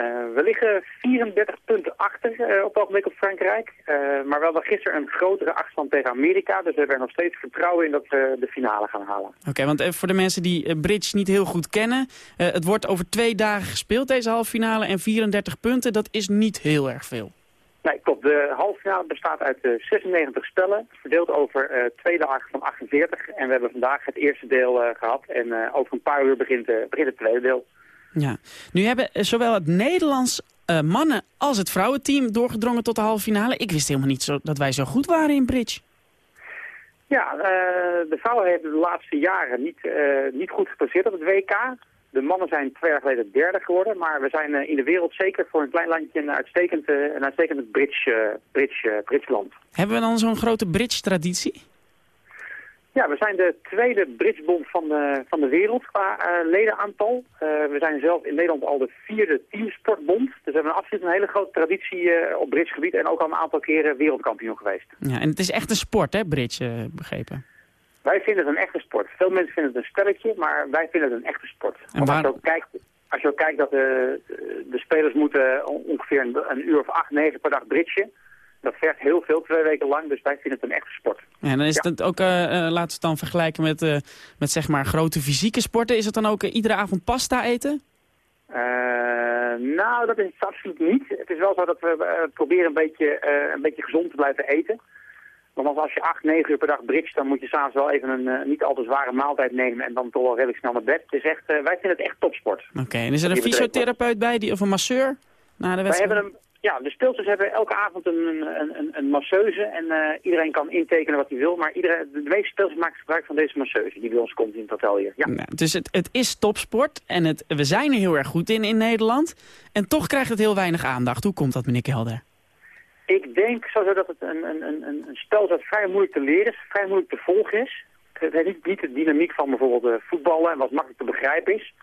Uh, we liggen 34 punten achter uh, op het ogenblik op Frankrijk. Uh, maar we hadden gisteren een grotere achterstand tegen Amerika. Dus we hebben er nog steeds vertrouwen in dat we de finale gaan halen. Oké, okay, want voor de mensen die bridge niet heel goed kennen... het wordt over twee dagen gespeeld, deze halve finale. En 34 punten, dat is niet heel erg veel. Nee, klopt. De halve finale bestaat uit 96 spellen. Verdeeld over twee dagen van 48. En we hebben vandaag het eerste deel gehad. En over een paar uur begint, begint het tweede deel. Ja. Nu hebben zowel het Nederlands uh, mannen als het vrouwenteam doorgedrongen tot de halve finale. Ik wist helemaal niet zo, dat wij zo goed waren in bridge. Ja, uh, de vrouwen hebben de laatste jaren niet, uh, niet goed gepresteerd op het WK. De mannen zijn twee jaar geleden derde geworden. Maar we zijn in de wereld zeker voor een klein landje een uitstekend, een uitstekend bridge, bridge, bridge land. Hebben we dan zo'n grote bridge-traditie? Ja, we zijn de tweede bridgebond van de, van de wereld qua uh, ledenaantal. Uh, we zijn zelf in Nederland al de vierde teamsportbond. Dus we hebben absoluut een hele grote traditie uh, op bridgegebied en ook al een aantal keren wereldkampioen geweest. Ja, en het is echt een sport, hè, bridge, begrepen? Wij vinden het een echte sport. Veel mensen vinden het een spelletje, maar wij vinden het een echte sport. En waar... als, je ook kijkt, als je ook kijkt dat de, de spelers moeten ongeveer een, een uur of acht, negen per dag bridgen... Dat vergt heel veel, twee weken lang, dus wij vinden het een echte sport. Ja, dan is het ook, uh, uh, laten we het dan vergelijken met, uh, met zeg maar grote fysieke sporten. Is het dan ook iedere avond pasta eten? nou, dat is het absoluut niet. Het is wel zo dat we proberen een beetje, een beetje gezond te blijven eten. Want als je acht, negen uur per dag bridge, dan moet je s'avonds wel even een niet al te zware maaltijd nemen en dan toch wel redelijk snel naar bed. Het is echt, wij vinden het echt topsport. Oké, en is er een fysiotherapeut bij die, of een masseur na de wedstrijd? Wij hebben hem, ja, de speelsters hebben elke avond een, een, een, een masseuse en uh, iedereen kan intekenen wat hij wil. Maar iedereen, de meeste speelsters maken gebruik van deze masseuse die bij ons komt in het hotel hier. Ja. Nou, dus het, het is topsport en het, we zijn er heel erg goed in in Nederland. En toch krijgt het heel weinig aandacht. Hoe komt dat, meneer Kelder? Ik denk sowieso dat het een, een, een, een spel dat vrij moeilijk te leren is, vrij moeilijk te volgen is. Het heeft niet, niet de dynamiek van bijvoorbeeld voetballen en wat makkelijk te begrijpen is.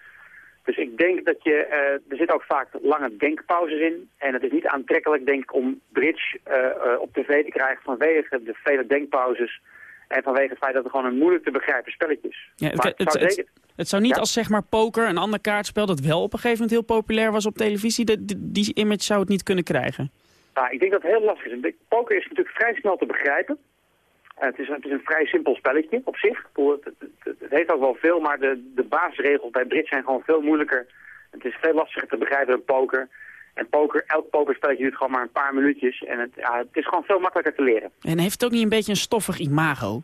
Dus ik denk dat je, uh, er zitten ook vaak lange denkpauzes in. En het is niet aantrekkelijk, denk ik, om bridge uh, uh, op tv te krijgen vanwege de vele denkpauzes. En vanwege het feit dat het gewoon een moeilijk te begrijpen spelletje is. Ja, het, het, het, zeker... het, zou niet ja? als zeg maar poker, een ander kaartspel dat wel op een gegeven moment heel populair was op televisie, de, die image zou het niet kunnen krijgen. Nou, ik denk dat het heel lastig is. Poker is natuurlijk vrij snel te begrijpen. Het is, het is, een vrij simpel spelletje op zich. Het, het, het, heeft ook wel veel, maar de, de basisregels bij Brit zijn gewoon veel moeilijker. Het is veel lastiger te begrijpen dan poker. En poker, elk pokerspelletje duurt gewoon maar een paar minuutjes. En het, ja, het is gewoon veel makkelijker te leren. En heeft het ook niet een beetje een stoffig imago?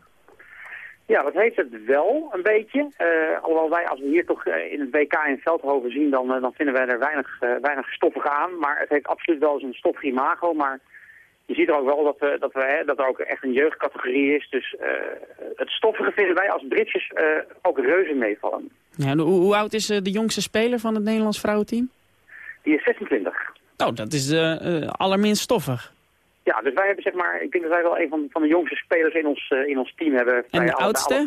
Ja, dat heeft het wel een beetje. Uh, alhoewel wij, als we hier toch uh, in het WK in Veldhoven zien, dan, uh, dan vinden wij er weinig, weinig stoffig aan. Maar het heeft absoluut wel een stoffig imago. Maar je ziet er ook wel dat, we, dat, we, hè, dat er ook echt een jeugdcategorie is. Dus uh, het stoffige vinden wij als Britjes uh, ook reuze meevallen. Ja, hoe, hoe, oud is de jongste speler van het Nederlands vrouwenteam? Die is 26. Oh, dat is allerminst stoffig. Ja, dus wij hebben zeg maar, ik denk dat wij wel een van, van de jongste spelers in ons, in ons team hebben. En de oudste?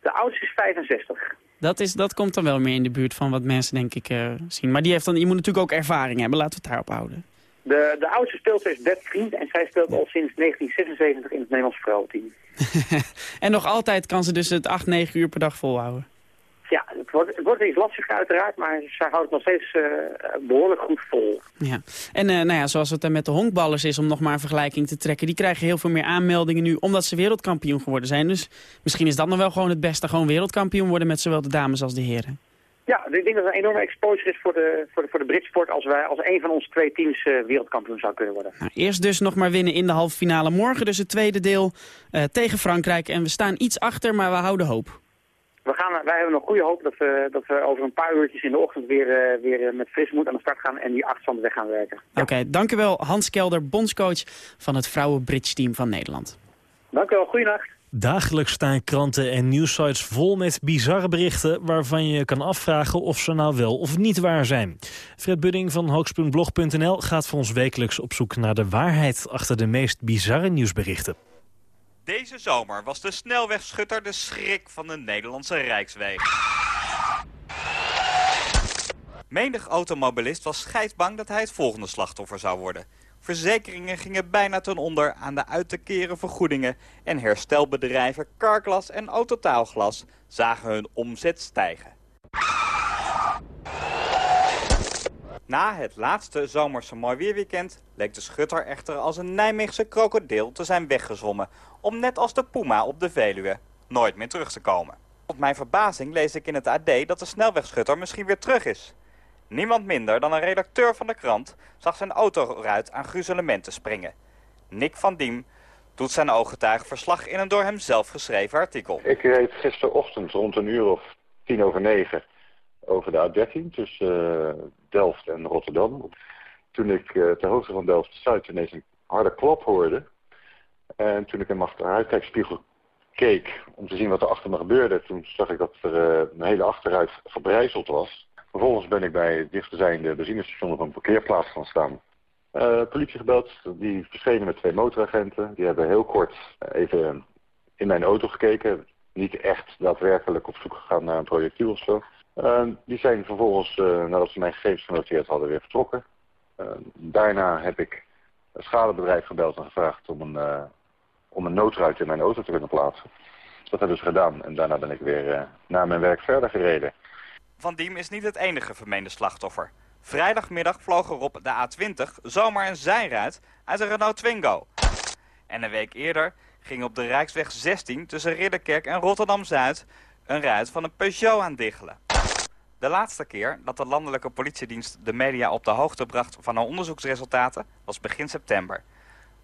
De oudste is 65. Dat, is, dat komt dan wel meer in de buurt van wat mensen denk ik zien. Maar die heeft dan, je moet natuurlijk ook ervaring hebben, laten we het daarop houden. De, de oudste speelster is Bert Vriend en zij speelt al sinds 1976 in het Nederlands vrouwenteam. en nog altijd kan ze dus het 8, 9 uur per dag volhouden? Ja, het wordt, het wordt iets lastiger uiteraard, maar zij houdt het nog steeds uh, behoorlijk goed vol. Ja, en uh, nou ja, zoals het er met de honkballers is, om nog maar een vergelijking te trekken, die krijgen heel veel meer aanmeldingen nu, omdat ze wereldkampioen geworden zijn. Dus misschien is dat nog wel gewoon het beste, gewoon wereldkampioen worden met zowel de dames als de heren. Ja, ik denk dat het een enorme exposure is voor de, voor de, voor de Britsport als, wij, als een van onze twee teams uh, wereldkampioen zou kunnen worden. Nou, eerst dus nog maar winnen in de halve finale. Morgen dus het tweede deel uh, tegen Frankrijk. En we staan iets achter, maar we houden hoop. We gaan, wij hebben nog goede hoop dat we, dat we over een paar uurtjes in de ochtend weer, uh, weer met fris moed aan de start gaan en die achterstand weg gaan werken. Ja. Oké, okay, dank u wel Hans Kelder, bondscoach van het vrouwen-Bridge team van Nederland. Dank u wel, goeienacht. Dagelijks staan kranten en nieuwsites vol met bizarre berichten... waarvan je kan afvragen of ze nou wel of niet waar zijn. Fred Budding van hoogspuntblog.nl gaat voor ons wekelijks op zoek naar de waarheid... achter de meest bizarre nieuwsberichten. Deze zomer was de snelwegschutter de schrik van de Nederlandse Rijkswegen. Menig automobilist was scheidsbang dat hij het volgende slachtoffer zou worden. Verzekeringen gingen bijna ten onder aan de uit te keren vergoedingen... en herstelbedrijven Carglass en Autotaalglas zagen hun omzet stijgen. Na het laatste zomerse mooi weerweekend leek de schutter echter als een Nijmeegse krokodil te zijn weggezwommen... om net als de puma op de Veluwe nooit meer terug te komen. Tot mijn verbazing lees ik in het AD dat de snelwegschutter misschien weer terug is... Niemand minder dan een redacteur van de krant zag zijn autoruit aan gruzelementen springen. Nick van Diem doet zijn ooggetuig verslag in een door hem zelf geschreven artikel. Ik reed gisterochtend rond een uur of tien over negen over de A13 tussen uh, Delft en Rotterdam. Toen ik uh, ter hoogte van Delft-Zuid ineens een harde klap hoorde. En toen ik in mijn achteruitkijkspiegel keek om te zien wat er achter me gebeurde... toen zag ik dat er uh, mijn hele achteruit verbrijzeld was... Vervolgens ben ik bij het dichtstbijzijnde benzinestation op een parkeerplaats gaan staan. Uh, politie gebeld, die verschenen met twee motoragenten. Die hebben heel kort even in mijn auto gekeken. Niet echt daadwerkelijk op zoek gegaan naar een projectiel of zo. Uh, die zijn vervolgens, uh, nadat ze mijn gegevens genoteerd hadden, weer vertrokken. daarna heb ik het schadebedrijf gebeld en gevraagd om een, om een noodruit in mijn auto te kunnen plaatsen. Dat hebben ze gedaan en daarna ben ik weer naar mijn werk verder gereden. Van Diem is niet het enige vermeende slachtoffer. Vrijdagmiddag vloog er op de A20 zomaar een zijruit uit een Renault Twingo. En een week eerder ging op de Rijksweg 16 tussen Ridderkerk en Rotterdam-Zuid een ruit van een Peugeot aandiggelen. De laatste keer dat de landelijke politiedienst de media op de hoogte bracht van haar onderzoeksresultaten was begin september.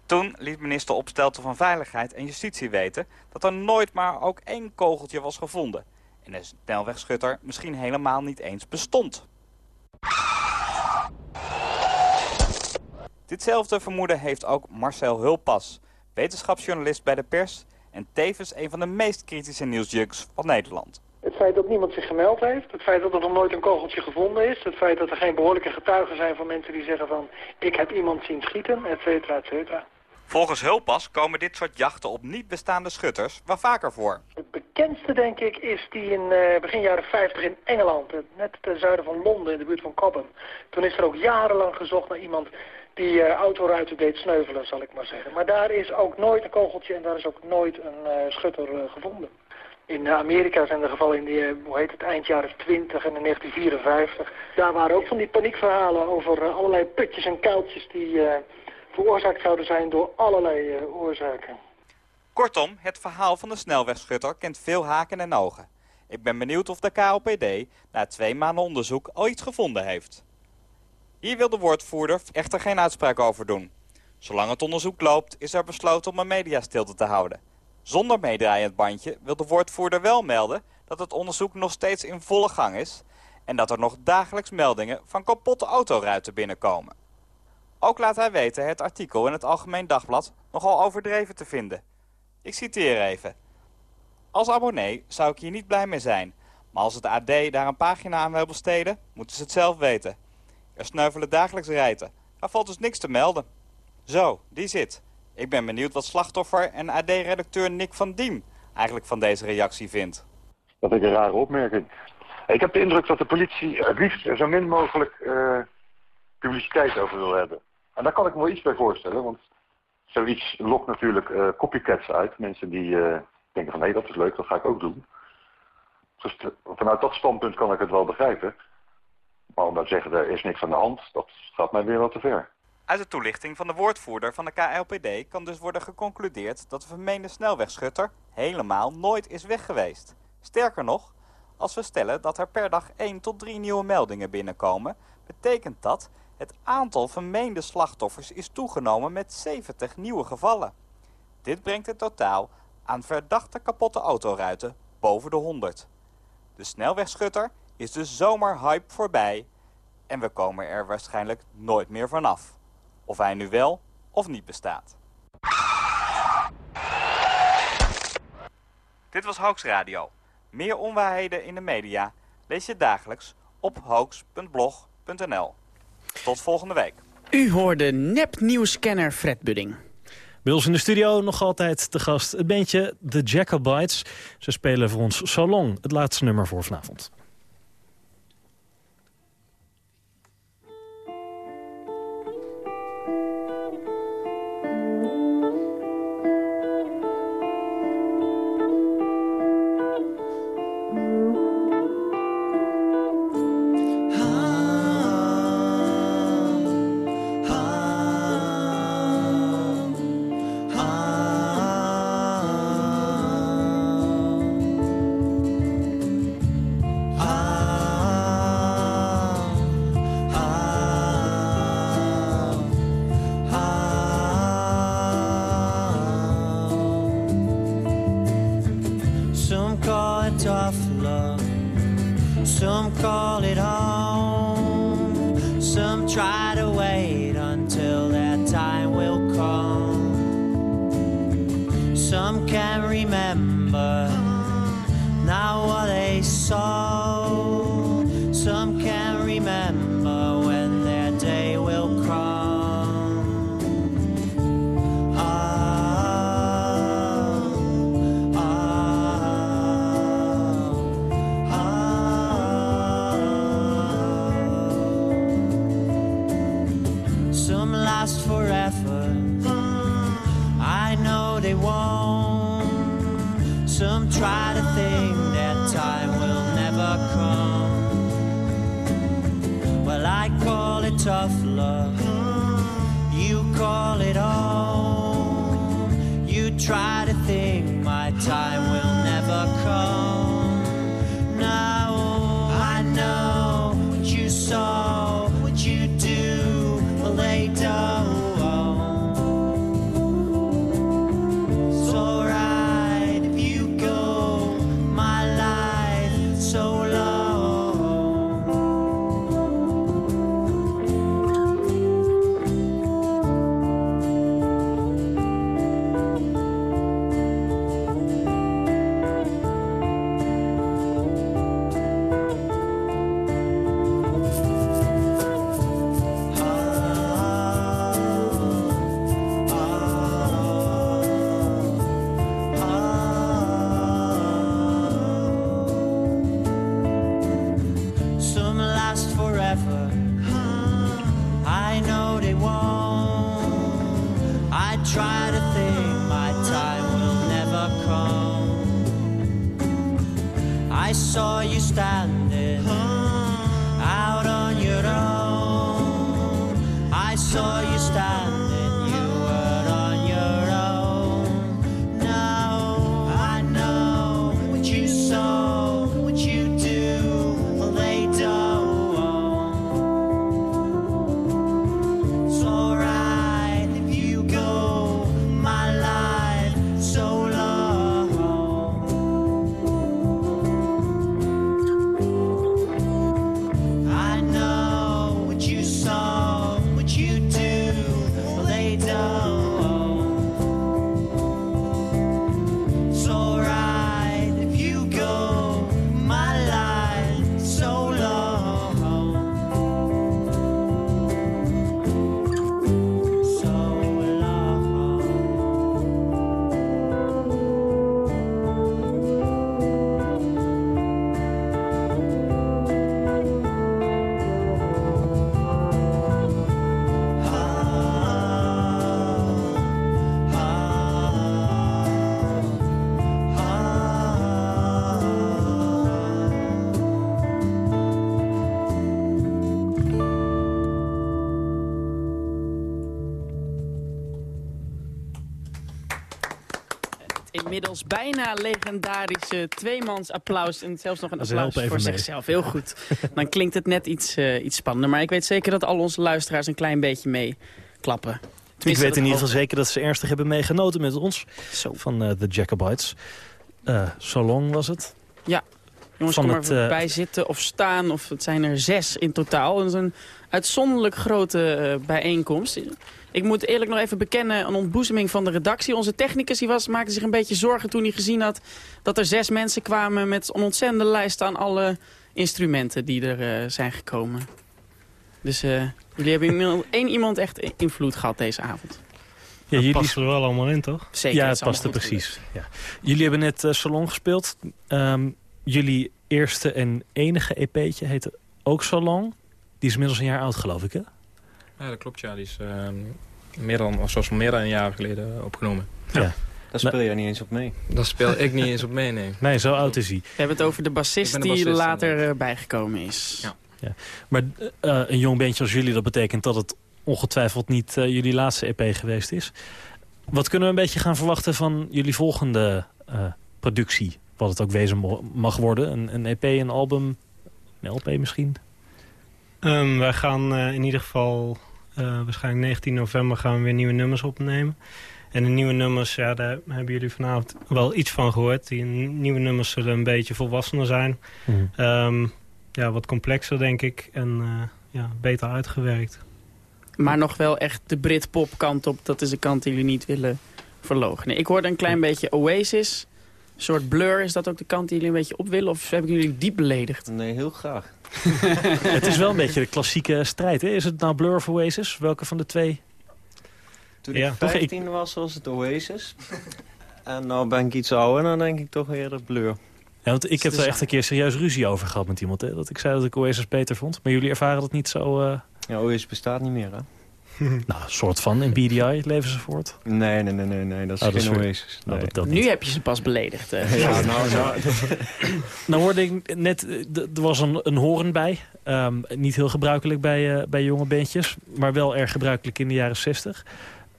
Toen liet minister Opstelten van Veiligheid en Justitie weten dat er nooit maar ook één kogeltje was gevonden en de snelwegschutter misschien helemaal niet eens bestond. Ditzelfde vermoeden heeft ook Marcel Hulpas, wetenschapsjournalist bij de pers en tevens een van de meest kritische nieuwsjugs van Nederland. Het feit dat niemand zich gemeld heeft, het feit dat er nog nooit een kogeltje gevonden is, het feit dat er geen behoorlijke getuigen zijn van mensen die zeggen van ik heb iemand zien schieten, et cetera, et cetera. Volgens Hulpas komen dit soort jachten op niet bestaande schutters wel vaker voor. Het bekendste, denk ik, is die in uh, begin jaren 50 in Engeland. Net ten zuiden van Londen, in de buurt van Cobham. Toen is er ook jarenlang gezocht naar iemand die uh, autoruiten deed sneuvelen, zal ik maar zeggen. Maar daar is ook nooit een kogeltje en daar is ook nooit een schutter gevonden. In Amerika zijn er gevallen in die, hoe heet het, eind jaren 20 en in 1954. Daar waren ook van die paniekverhalen over allerlei putjes en kuiltjes die veroorzaakt zouden zijn door allerlei oorzaken. Kortom, het verhaal van de snelwegschutter kent veel haken en ogen. Ik ben benieuwd of de KLPD na twee maanden onderzoek al iets gevonden heeft. Hier wil de woordvoerder echter geen uitspraak over doen. Zolang het onderzoek loopt is er besloten om een mediastilte te houden. Zonder meedraaiend bandje wil de woordvoerder wel melden dat het onderzoek nog steeds in volle gang is... en dat er nog dagelijks meldingen van kapotte autoruiten binnenkomen. Ook laat hij weten het artikel in het Algemeen Dagblad nogal overdreven te vinden. Ik citeer even. Als abonnee zou ik hier niet blij mee zijn, maar als het AD daar een pagina aan wil besteden, moeten ze het zelf weten. Er sneuvelen dagelijks rijten, daar valt dus niks te melden. Zo, die zit. Ik ben benieuwd wat slachtoffer en AD-redacteur Nick van Diem eigenlijk van deze reactie vindt. Dat ik een rare opmerking. Ik heb de indruk dat de politie het liefst zo min mogelijk uh, publiciteit over wil hebben. En daar kan ik me wel iets bij voorstellen, want zoiets lokt natuurlijk uh, copycats uit. Mensen die uh, denken van hé, dat is leuk, dat ga ik ook doen. Dus vanuit dat standpunt kan ik het wel begrijpen. Maar om dat te zeggen, er is niks aan de hand, dat gaat mij weer wat te ver. Uit de toelichting van de woordvoerder van de KLPD kan dus worden geconcludeerd dat de vermeende snelwegschutter helemaal nooit is weg geweest. Sterker nog, als we stellen dat er per dag 1 tot 3 nieuwe meldingen binnenkomen, betekent dat het aantal vermeende slachtoffers is toegenomen met 70 nieuwe gevallen. Dit brengt het totaal aan verdachte kapotte autoruiten boven de 100. De snelwegschutter is de zomerhype voorbij en we komen er waarschijnlijk nooit meer vanaf. Of hij nu wel of niet bestaat. Dit was Hoax Radio. Meer onwaarheden in de media lees je dagelijks op hoax.blog.nl. Tot volgende week. U hoorde nepnieuwscanner Fred Budding. Bij ons in de studio nog altijd te gast het bandje The Jacobites. Ze spelen voor ons Salon, het laatste nummer voor vanavond. Last forever. I know they won't. Some try to think that time will never come. Well, I call it tough Inmiddels bijna legendarische tweemans applaus. En zelfs nog een Dat applaus voor mee. zichzelf. Heel goed. Dan klinkt het net iets, eh, iets spannender. Maar ik weet zeker dat al onze luisteraars een klein beetje meeklappen. Ik Tenminste, weet in ieder geval zeker dat ze ernstig hebben meegenoten met ons. Van eh, The Jacobites. Salon was het. Ja. Jongens, Van kom het, eh, bij zitten of staan. Of het zijn er zes in totaal. Dat is een uitzonderlijk grote bijeenkomst. Ik moet eerlijk nog even bekennen, een ontboezeming van de redactie. Onze technicus die was, maakte zich een beetje zorgen toen hij gezien had... dat er zes mensen kwamen met een ontzettende lijst aan alle instrumenten die er eh, zijn gekomen. Dus eh, jullie hebben inmiddels één iemand echt invloed gehad deze avond. Ja, jullie... past er wel allemaal in, toch? Zeker, ja, het past er precies. Ja. Jullie hebben net eh, Salon gespeeld. Ehm, jullie eerste en enige EP'tje heette ook Salon. Die is inmiddels een jaar oud, geloof ik, hè? Ja, dat klopt, ja. Die is ehm, meer dan, of zoals meer dan een jaar geleden opgenomen. Ja. Daar speel jij niet eens op mee. Daar speel ik niet eens op mee, nee. Nee, zo oud is hij. We hebben het over de bassist die later eh, bijgekomen is. Ja. Ja. Maar eh, een jong bandje als jullie, dat betekent dat het ongetwijfeld niet eh, jullie laatste EP geweest is. Wat kunnen we een beetje gaan verwachten van jullie volgende eh, productie? Wat het ook wezen mag worden. Een, een EP, een album, een LP misschien? Ehm, wij gaan eh, in ieder geval waarschijnlijk 19 november gaan we weer nieuwe nummers opnemen. En de nieuwe nummers, ja, daar hebben jullie vanavond wel iets van gehoord. Die nieuwe nummers zullen een beetje volwassener zijn. Mhm. Ehm, ja, wat complexer denk ik. En eh, ja, beter uitgewerkt. Maar nog wel echt de Britpop kant op. Dat is de kant die jullie niet willen verloochenen. Ik hoorde een klein beetje Oasis. Een soort blur. Is dat ook de kant die jullie een beetje op willen? Of heb ik jullie diep beledigd? Nee, heel graag. het is wel een beetje de klassieke strijd. Hè? Is het nou Blur of Oasis? Welke van de twee? Toen Ja, ik toch? 15 was, was het Oasis. en nu ben ik iets ouder en dan denk ik toch eerder Blur. Ja, want ik heb Dus- er echt een keer serieus ruzie over gehad met iemand. Hè? Dat ik zei dat ik Oasis beter vond. Maar jullie ervaren dat niet zo... eh, Ja, Oasis bestaat niet meer, hè? nou, een soort van. In BDI leven ze voort. Nee, nee, nee, nee, nee dat is Oh, dat geen Oasis. Nou, dat, dat Nu heb je ze pas beledigd. eh. Ja, nou, nou, Nou hoorde ik net, eh, er was een, een horen bij. Ehm, niet heel gebruikelijk bij, eh, bij jonge bandjes, maar wel erg gebruikelijk in de jaren 60.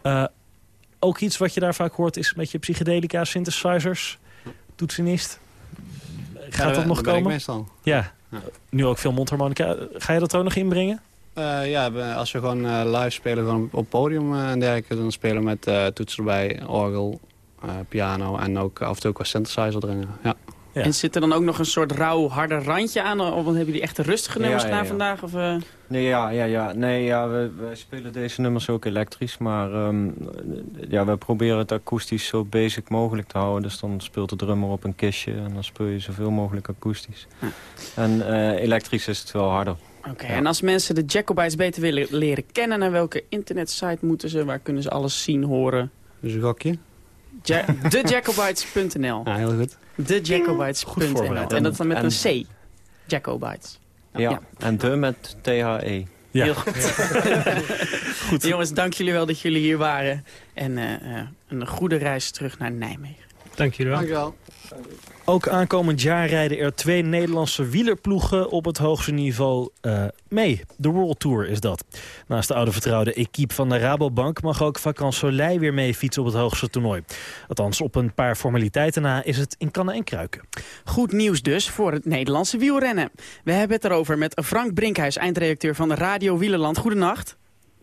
Eh, ook iets wat je daar vaak hoort is met je psychedelica, synthesizers, toetsenist. Gaat dat nog komen? meestal. Ja, nu ook veel mondharmonica. Ga je dat ook nog inbrengen? Eh, ja, we- als we gewoon eh, live spelen gewoon op, podium eh, en dergelijke... dan spelen we met eh toetsen erbij, orgel, eh, piano en ook af en toe ook wat synthesizer erin. Ja. En zit er dan ook nog een soort rauw, harder randje aan? Of hebben jullie echt de rustige nummers Ja, ja. vandaag? Of, eh? Nee, ja, ja, ja. Nee, ja, we, wij spelen deze nummers ook elektrisch, maar ehm, ja, we proberen het akoestisch zo basic mogelijk te houden. Dus dan speelt de drummer op een kistje en dan speel je zoveel mogelijk akoestisch. En eh, elektrisch is het wel harder. Oké, en als mensen de Jacobites beter willen leren kennen... naar welke internetsite moeten ze? Waar kunnen ze alles zien, horen? Dus een gokje? Ja, TheJacobites.nl Ja, heel goed. TheJacobites.nl. En dat dan met En- een C. Jacobites. Ja, en de met THE. Ja. Heel goed. Jongens, dank jullie wel dat jullie hier waren. En eh, eh, een goede reis terug naar Nijmegen. Dank jullie wel. Dankjewel. Ook aankomend jaar rijden er twee Nederlandse wielerploegen op het hoogste niveau eh, mee. De World Tour is dat. Naast de oude vertrouwde equipe van de Rabobank mag ook Vakant Soleil weer mee fietsen op het hoogste toernooi. Althans, op een paar formaliteiten na is het in kannen en kruiken. Goed nieuws dus voor het Nederlandse wielrennen. We hebben het erover met Frank Brinkhuis, eindredacteur van de Radio Wielerland. Goedenacht.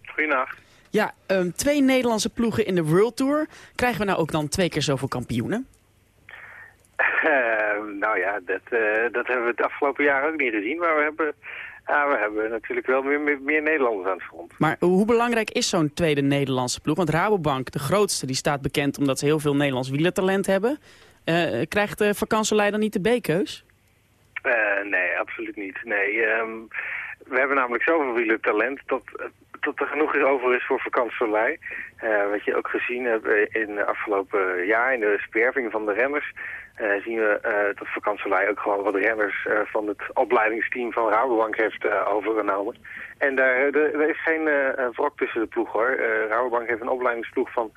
Goedenacht. Ja, ehm, twee Nederlandse ploegen in de World Tour. Krijgen we nou ook dan twee keer zoveel kampioenen? Eh, nou ja, dat, eh, dat hebben we het afgelopen jaar ook niet gezien. Maar we hebben, we hebben natuurlijk wel meer, meer, meer Nederlanders aan het front. Maar hoe belangrijk is zo'n tweede Nederlandse ploeg? Want Rabobank, de grootste, die staat bekend omdat ze heel veel Nederlands wielertalent hebben. Eh, krijgt de vakantieleider niet de B-keus? Eh, nee, absoluut niet. Nee, ehm, we hebben namelijk zoveel wielertalent dat, dat er genoeg over is voor vakantie Soleil. Eh, wat je ook gezien hebt eh, in de afgelopen jaar in de sperving van de renners... eh, zien we eh, dat vakantie Soleil ook gewoon wat renners eh, van het opleidingsteam van Rabobank heeft eh, overgenomen. En daar, er, is geen eh, wrok tussen de ploeg hoor. Eh, Rabobank heeft een opleidingsploeg van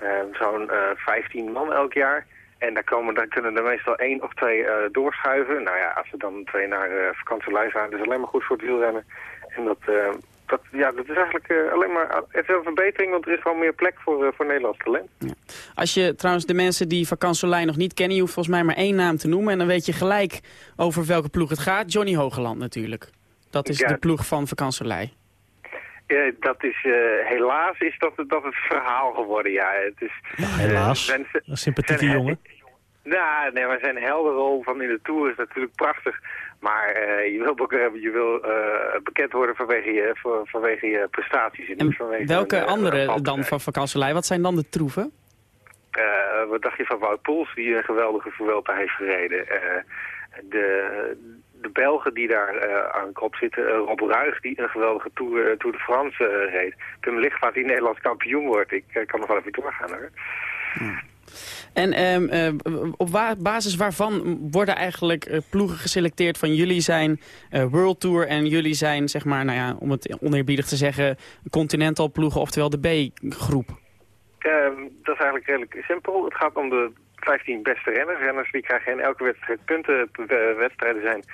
eh, zo'n eh 15 man elk jaar... En daar, komen, kunnen er meestal één of twee eh, doorschuiven. Nou ja, als er dan twee naar uh, vakantielijn gaan, dat is alleen maar goed voor het wielrennen. En dat, uh, dat, ja, dat is eigenlijk uh, alleen maar het is een verbetering, want er is gewoon meer plek voor, uh, voor Nederlands talent. Ja. Als je trouwens de mensen die vakantielijn nog niet kennen, je hoeft volgens mij maar één naam te noemen. En dan weet je gelijk over welke ploeg het gaat. Johnny Hogeland natuurlijk. Dat is Ja. de ploeg van vakantielijn. Ja, dat is, uh, helaas is dat, het- dat het verhaal geworden, ja. Het is, helaas. eh, mensen- Een sympathieke zijn- jongen. Nou, nee, maar zijn helderrol van in de Tour is natuurlijk prachtig. Maar eh, je wil, ook, eh, je wil eh, bekend worden vanwege je, voor, vanwege je prestaties. En vanwege Welke een, andere dan van vakantielei? Wat zijn dan de troeven? Wat dacht je van Wout Poels, die een geweldige Vuelta heeft gereden? De, de Belgen die daar aan kop zitten, Rob Ruig, die een geweldige Tour, Tour de France reed. Pim Lichtvaart, die Nederlands kampioen wordt. Ik kan nog wel even doorgaan hoor. En ehm, eh, op basis waarvan worden eigenlijk eh, ploegen geselecteerd van jullie zijn eh, World Tour en jullie zijn, zeg maar, nou ja, om het oneerbiedig te zeggen, Continental ploegen, oftewel de B-groep? Ehm, dat is eigenlijk redelijk simpel. Het gaat om de 15 beste renners. Renners die krijgen in elke wedstrijd punten. De wedstrijden zijn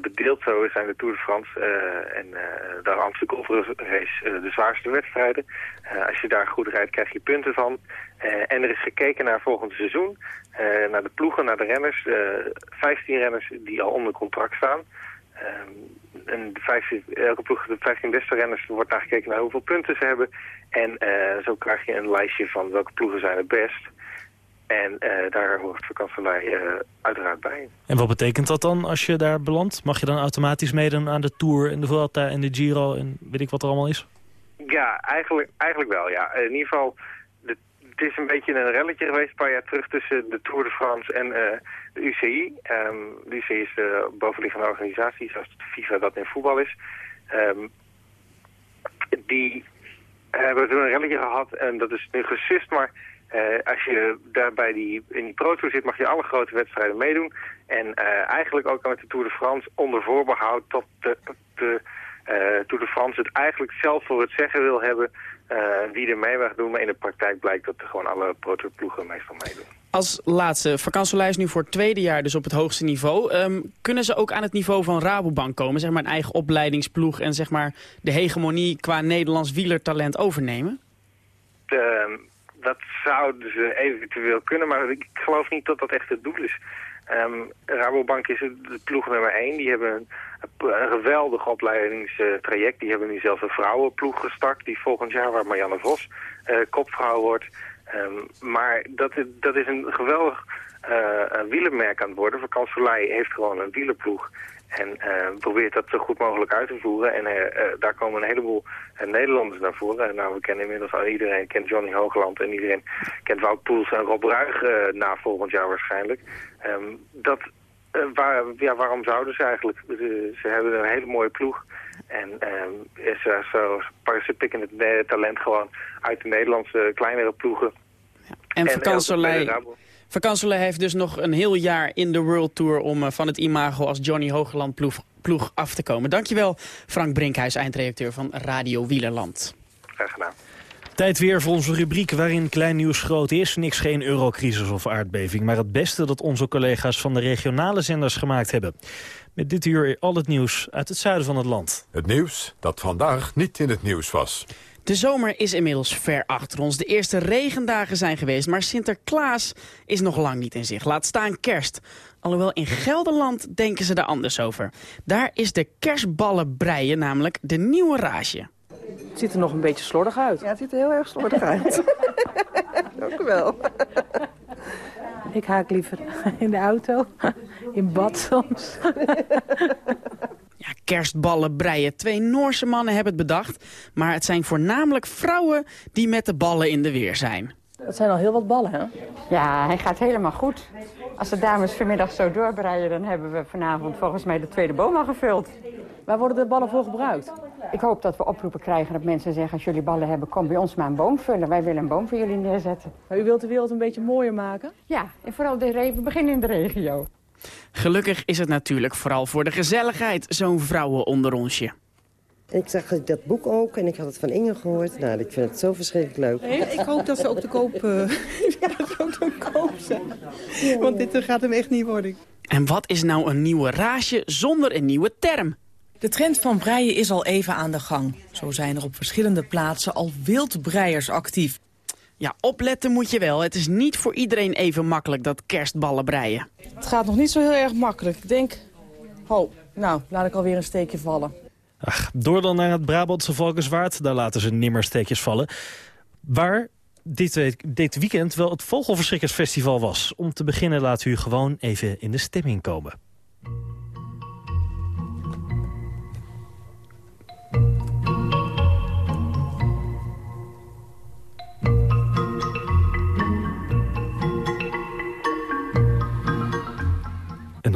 bedeeld. Zo zijn de Tour de France eh, en eh, de Amsterdam Golf Race eh, de zwaarste wedstrijden. Eh, als je daar goed rijdt krijg je punten van. Eh, en er is gekeken naar volgend seizoen. eh, naar de ploegen, naar de renners. eh 15 renners die al onder contract staan. En de 15, elke ploeg, de 15 beste renners, wordt naar gekeken naar hoeveel punten ze hebben. En eh, zo krijg je een lijstje van welke ploegen zijn het best. En eh, daar hoort vakantielei eh uiteraard bij. En wat betekent dat dan als je daar belandt? Mag je dan automatisch meedoen aan de Tour en de Vuelta en de Giro en weet ik wat er allemaal is? Ja, eigenlijk, eigenlijk wel, ja. In ieder geval, de, het is een beetje een relletje geweest een paar jaar terug tussen de Tour de France en eh, de UCI. Ehm, de UCI is de bovenliggende organisatie, zoals de FIFA dat in voetbal is. Ehm, die hebben toen een relletje gehad en dat is nu gesust, maar eh, als je daar bij die, in die Pro Tour zit, mag je alle grote wedstrijden meedoen. En eh, eigenlijk ook met de Tour de France onder voorbehoud tot de, de eh, Tour de France het eigenlijk zelf voor het zeggen wil hebben wie er mee mag doen. Maar in de praktijk blijkt dat er gewoon alle Pro Tour ploegen meestal meedoen. Als laatste, vakantielei is nu voor het tweede jaar dus op het hoogste niveau. Ehm, kunnen ze ook aan het niveau van Rabobank komen? Zeg maar een eigen opleidingsploeg en zeg maar de hegemonie qua Nederlands wielertalent overnemen? Ehm, dat zouden ze eventueel kunnen, maar ik geloof niet dat dat echt het doel is. Ehm, Rabobank is de ploeg nummer 1. Die hebben een, een geweldig opleidingstraject. Die hebben nu zelfs een vrouwenploeg gestart. Die volgend jaar, waar Marianne Vos eh, kopvrouw wordt. Ehm, maar dat, dat is een geweldig een wielermerk aan het worden. Vakantielei heeft gewoon een wielerploeg. En eh, probeert dat zo goed mogelijk uit te voeren. En eh, eh, daar komen een heleboel Nederlanders naar voren. nou, we kennen inmiddels al iedereen kent Johnny Hoogland. En iedereen kent Wout Poels en Rob Ruig na volgend jaar waarschijnlijk. Ehm, dat, waar, ja, waarom zouden ze eigenlijk? Ze, ze hebben een hele mooie ploeg. En ehm, is, eh, zo, ze pikken het talent gewoon uit de Nederlandse kleinere ploegen. En vakantielei, vakantielei heeft dus nog een heel jaar in de World Tour om eh, van het imago als Johnny Hogeland ploeg, ploeg af te komen. Dankjewel Frank Brinkhuis, eindredacteur van Radio Wielerland. Graag gedaan. Tijd weer voor onze rubriek waarin klein nieuws groot is. Niks geen eurocrisis of aardbeving, maar het beste dat onze collega's van de regionale zenders gemaakt hebben. Met dit uur al het nieuws uit het zuiden van het land. Het nieuws dat vandaag niet in het nieuws was. De zomer is inmiddels ver achter ons. De eerste regendagen zijn geweest, maar Sinterklaas is nog lang niet in zicht. Laat staan kerst. Alhoewel in Gelderland denken ze er anders over. Daar is de kerstballenbreien namelijk de nieuwe rage. Het ziet er nog een beetje slordig uit. Ja, het ziet er heel erg slordig uit. Ook wel. Ik haak liever in de auto, in bad soms. Ja, kerstballen breien. Twee Noorse mannen hebben het bedacht. Maar het zijn voornamelijk vrouwen die met de ballen in de weer zijn. Dat zijn al heel wat ballen, hè? Ja, hij gaat helemaal goed. Als de dames vanmiddag zo doorbreien, dan hebben we vanavond volgens mij de tweede boom al gevuld. Waar worden de ballen voor gebruikt? Ik hoop dat we oproepen krijgen dat mensen zeggen... als jullie ballen hebben, kom bij ons maar een boom vullen. Wij willen een boom voor jullie neerzetten. Maar u wilt de wereld een beetje mooier maken? Ja, en vooral de we beginnen in de regio. Gelukkig is het natuurlijk vooral voor de gezelligheid zo'n vrouwenonderonsje. Ik zag dat boek ook en ik had het van Inge gehoord. Nou, ik vind het zo verschrikkelijk leuk. ik hoop dat ze ook te koop, uh, ja, dat ze ook te koop zijn. Want dit gaat hem echt niet worden. En wat is nou een nieuwe rage zonder een nieuwe term? De trend van breien is al even aan de gang. Zo zijn er op verschillende plaatsen al wildbreiers actief. Ja, opletten moet je wel. Het is niet voor iedereen even makkelijk dat kerstballen breien. Het gaat nog niet zo heel erg makkelijk. Ik denk, ho, nou, laat ik alweer een steekje vallen. Ach, door dan naar het Brabantse Valkenswaard. Daar laten ze nimmer steekjes vallen. Waar dit, dit weekend wel het Vogelverschrikkersfestival was. Om te beginnen laten we u gewoon even in de stemming komen.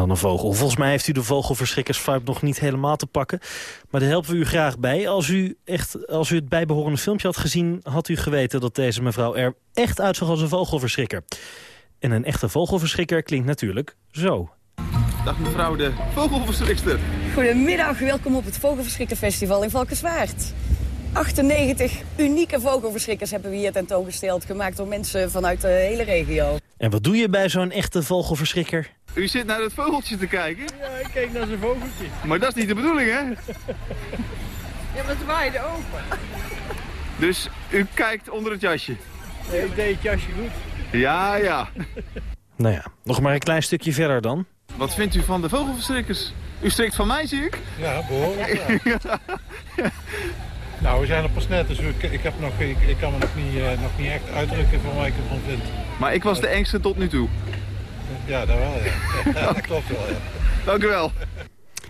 Dan een vogel. Volgens mij heeft u de vogelverschrikkers nog niet helemaal te pakken. Maar daar helpen we u graag bij. Als u, echt, als u het bijbehorende filmpje had gezien... had u geweten dat deze mevrouw er echt uitzag als een vogelverschrikker. En een echte vogelverschrikker klinkt natuurlijk zo. Dag mevrouw de vogelverschrikster. Goedemiddag, welkom op het Vogelverschrikkerfestival in Valkenswaard. 98 unieke vogelverschrikkers hebben we hier tentoongesteld, gemaakt door mensen vanuit de hele regio. En wat doe je bij zo'n echte vogelverschrikker? U zit naar het vogeltje te kijken? Ja, ik kijk naar zijn vogeltje. Maar dat is niet de bedoeling, hè? Ja, maar het waaide open. Dus u kijkt onder het jasje? Nee, ik deed het jasje goed. Ja, ja. Nou ja, nog maar een klein stukje verder dan. Wat vindt u van de vogelverschrikkers? U strikt van mij, zie ik? Ja, behoorlijk. Ja. Nou, we zijn er pas net, dus ik, ik, heb nog, ik, ik kan me nog niet, uh, nog niet echt uitdrukken van wat ik ervan vind. Maar ik was de engste tot nu toe? Ja, dat wel, ja. ja dat klopt wel, ja. Dank u wel.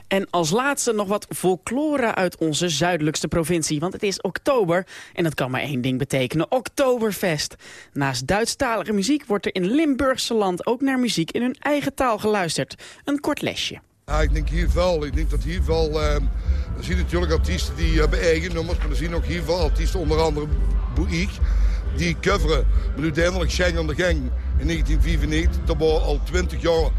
En als laatste nog wat folklore uit onze zuidelijkste provincie. Want het is oktober en dat kan maar één ding betekenen. Oktoberfest. Naast Duitsstalige muziek wordt er in Limburgse land ook naar muziek in hun eigen taal geluisterd. Een kort lesje. Ja, ik denk hier wel. Ik denk dat hier wel... Uh, er zien natuurlijk artiesten die hebben eigen nummers, maar er zien ook hier wel artiesten, onder andere Boeik, die coveren. Maar uiteindelijk Schengen aan de Gang in 1994, dat was al 20 jaar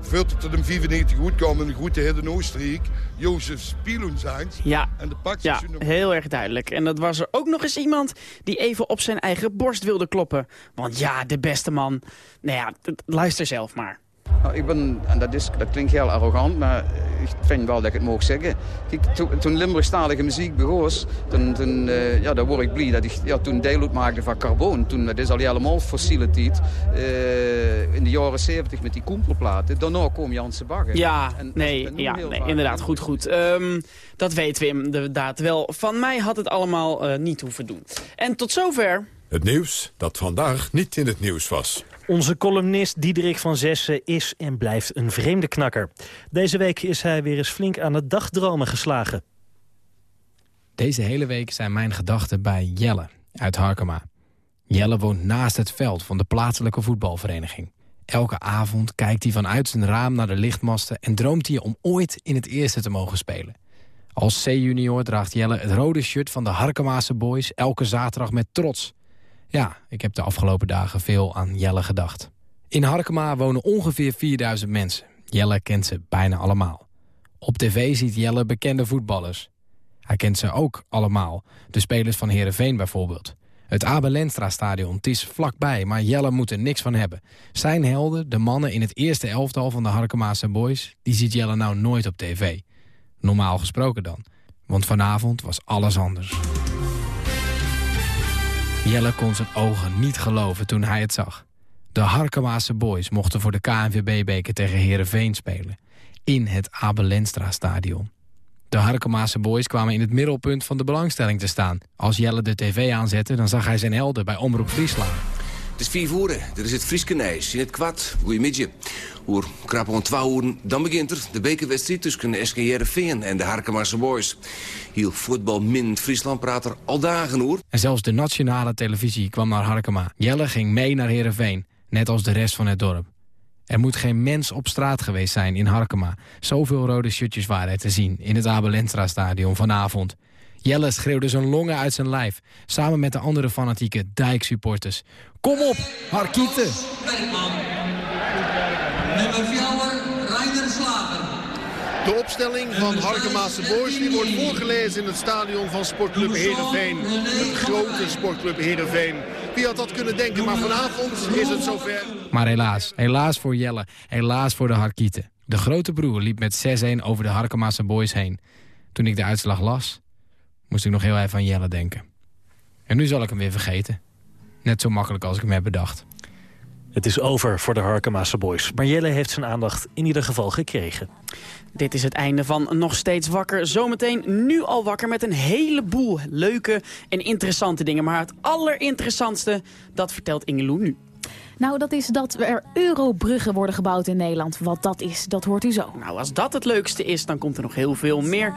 veel tot de 95 goed kwam en goed de in Oostenrijk. Jozef Spielun zijn. Ja, en de ja heel erg duidelijk. En dat was er ook nog eens iemand die even op zijn eigen borst wilde kloppen. Want ja, de beste man. Nou ja, luister zelf maar. Nou, ik ben, en dat, is, dat klinkt heel arrogant, maar ik vind wel dat ik het mag zeggen. Kijk, to, toen Limburgstalige muziek begon, toen, toen, uh, ja, dan word ik blij dat ik ja, toen deel uitmaakte van carbon. Toen, dat is al helemaal fossiele tijd. Uh, in de jaren 70 met die koempelplaten. Daarna kwam Janse Bagger. Ja, en, nee, ja nee inderdaad, goed, goed. Um, dat weten we inderdaad wel. Van mij had het allemaal uh, niet hoeven doen. En tot zover... Het nieuws dat vandaag niet in het nieuws was. Onze columnist Diederik van Zessen is en blijft een vreemde knakker. Deze week is hij weer eens flink aan het dagdromen geslagen. Deze hele week zijn mijn gedachten bij Jelle uit Harkema. Jelle woont naast het veld van de plaatselijke voetbalvereniging. Elke avond kijkt hij vanuit zijn raam naar de lichtmasten... en droomt hij om ooit in het eerste te mogen spelen. Als C-junior draagt Jelle het rode shirt van de Harkemaase Boys... elke zaterdag met trots... Ja, ik heb de afgelopen dagen veel aan Jelle gedacht. In Harkema wonen ongeveer 4000 mensen. Jelle kent ze bijna allemaal. Op tv ziet Jelle bekende voetballers. Hij kent ze ook allemaal. De spelers van Heerenveen bijvoorbeeld. Het Abel Lenstra stadion, is vlakbij, maar Jelle moet er niks van hebben. Zijn helden, de mannen in het eerste elftal van de Harkemaanse Boys... die ziet Jelle nou nooit op tv. Normaal gesproken dan. Want vanavond was alles anders. Jelle kon zijn ogen niet geloven toen hij het zag. De Harkemaanse boys mochten voor de KNVB-beker tegen Herenveen spelen. In het Abelenstra-stadion. De Harkemaanse boys kwamen in het middelpunt van de belangstelling te staan. Als Jelle de tv aanzette, dan zag hij zijn helden bij Omroep Friesland. Is vier voeren. Er is het Frieskenijs in het kwad. Goeiemiddag. Hoe krap om twee uur, dan begint er de bekerwedstrijd tussen de SK Veen en de Harkemaanse Boys. Heel voetbal min Friesland praat er al dagen hoor. En zelfs de nationale televisie kwam naar Harkema. Jelle ging mee naar Heerenveen, net als de rest van het dorp. Er moet geen mens op straat geweest zijn in Harkema. Zoveel rode shirtjes waren er te zien in het Abelenstra stadion vanavond. Jelle schreeuwde zijn longen uit zijn lijf. Samen met de andere fanatieke Dijk-supporters. Kom op, Harkieten! Nummer 4, Reiner Slager. De opstelling van Harkemaanse Boys die wordt voorgelezen in het stadion van Sportclub Heerenveen. Het grote Sportclub Heerenveen. Wie had dat kunnen denken, maar vanavond is het zover. Maar helaas, helaas voor Jelle, helaas voor de Harkieten. De grote broer liep met 6-1 over de Harkemaanse Boys heen. Toen ik de uitslag las, moest ik nog heel even aan Jelle denken. En nu zal ik hem weer vergeten. Net zo makkelijk als ik hem heb bedacht. Het is over voor de Harkemaanse Boys. Maar Jelle heeft zijn aandacht in ieder geval gekregen. Dit is het einde van Nog Steeds Wakker. Zometeen nu al wakker met een heleboel leuke en interessante dingen. Maar het allerinteressantste, dat vertelt Ingeloe nu. Nou, dat is dat er eurobruggen worden gebouwd in Nederland. Wat dat is, dat hoort u zo. Nou, als dat het leukste is, dan komt er nog heel veel meer.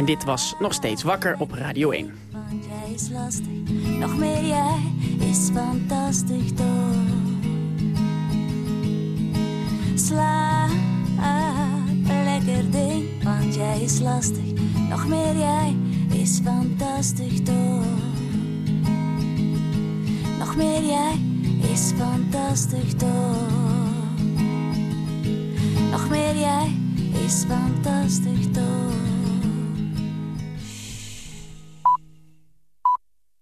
En dit was Nog Steeds Wakker op Radio 1. Want jij is lastig, nog meer jij is fantastisch toch. Sla lekker ding, want jij is lastig. Nog meer jij is fantastisch toch. Nog meer jij is fantastisch toch. Nog meer jij is fantastisch toch.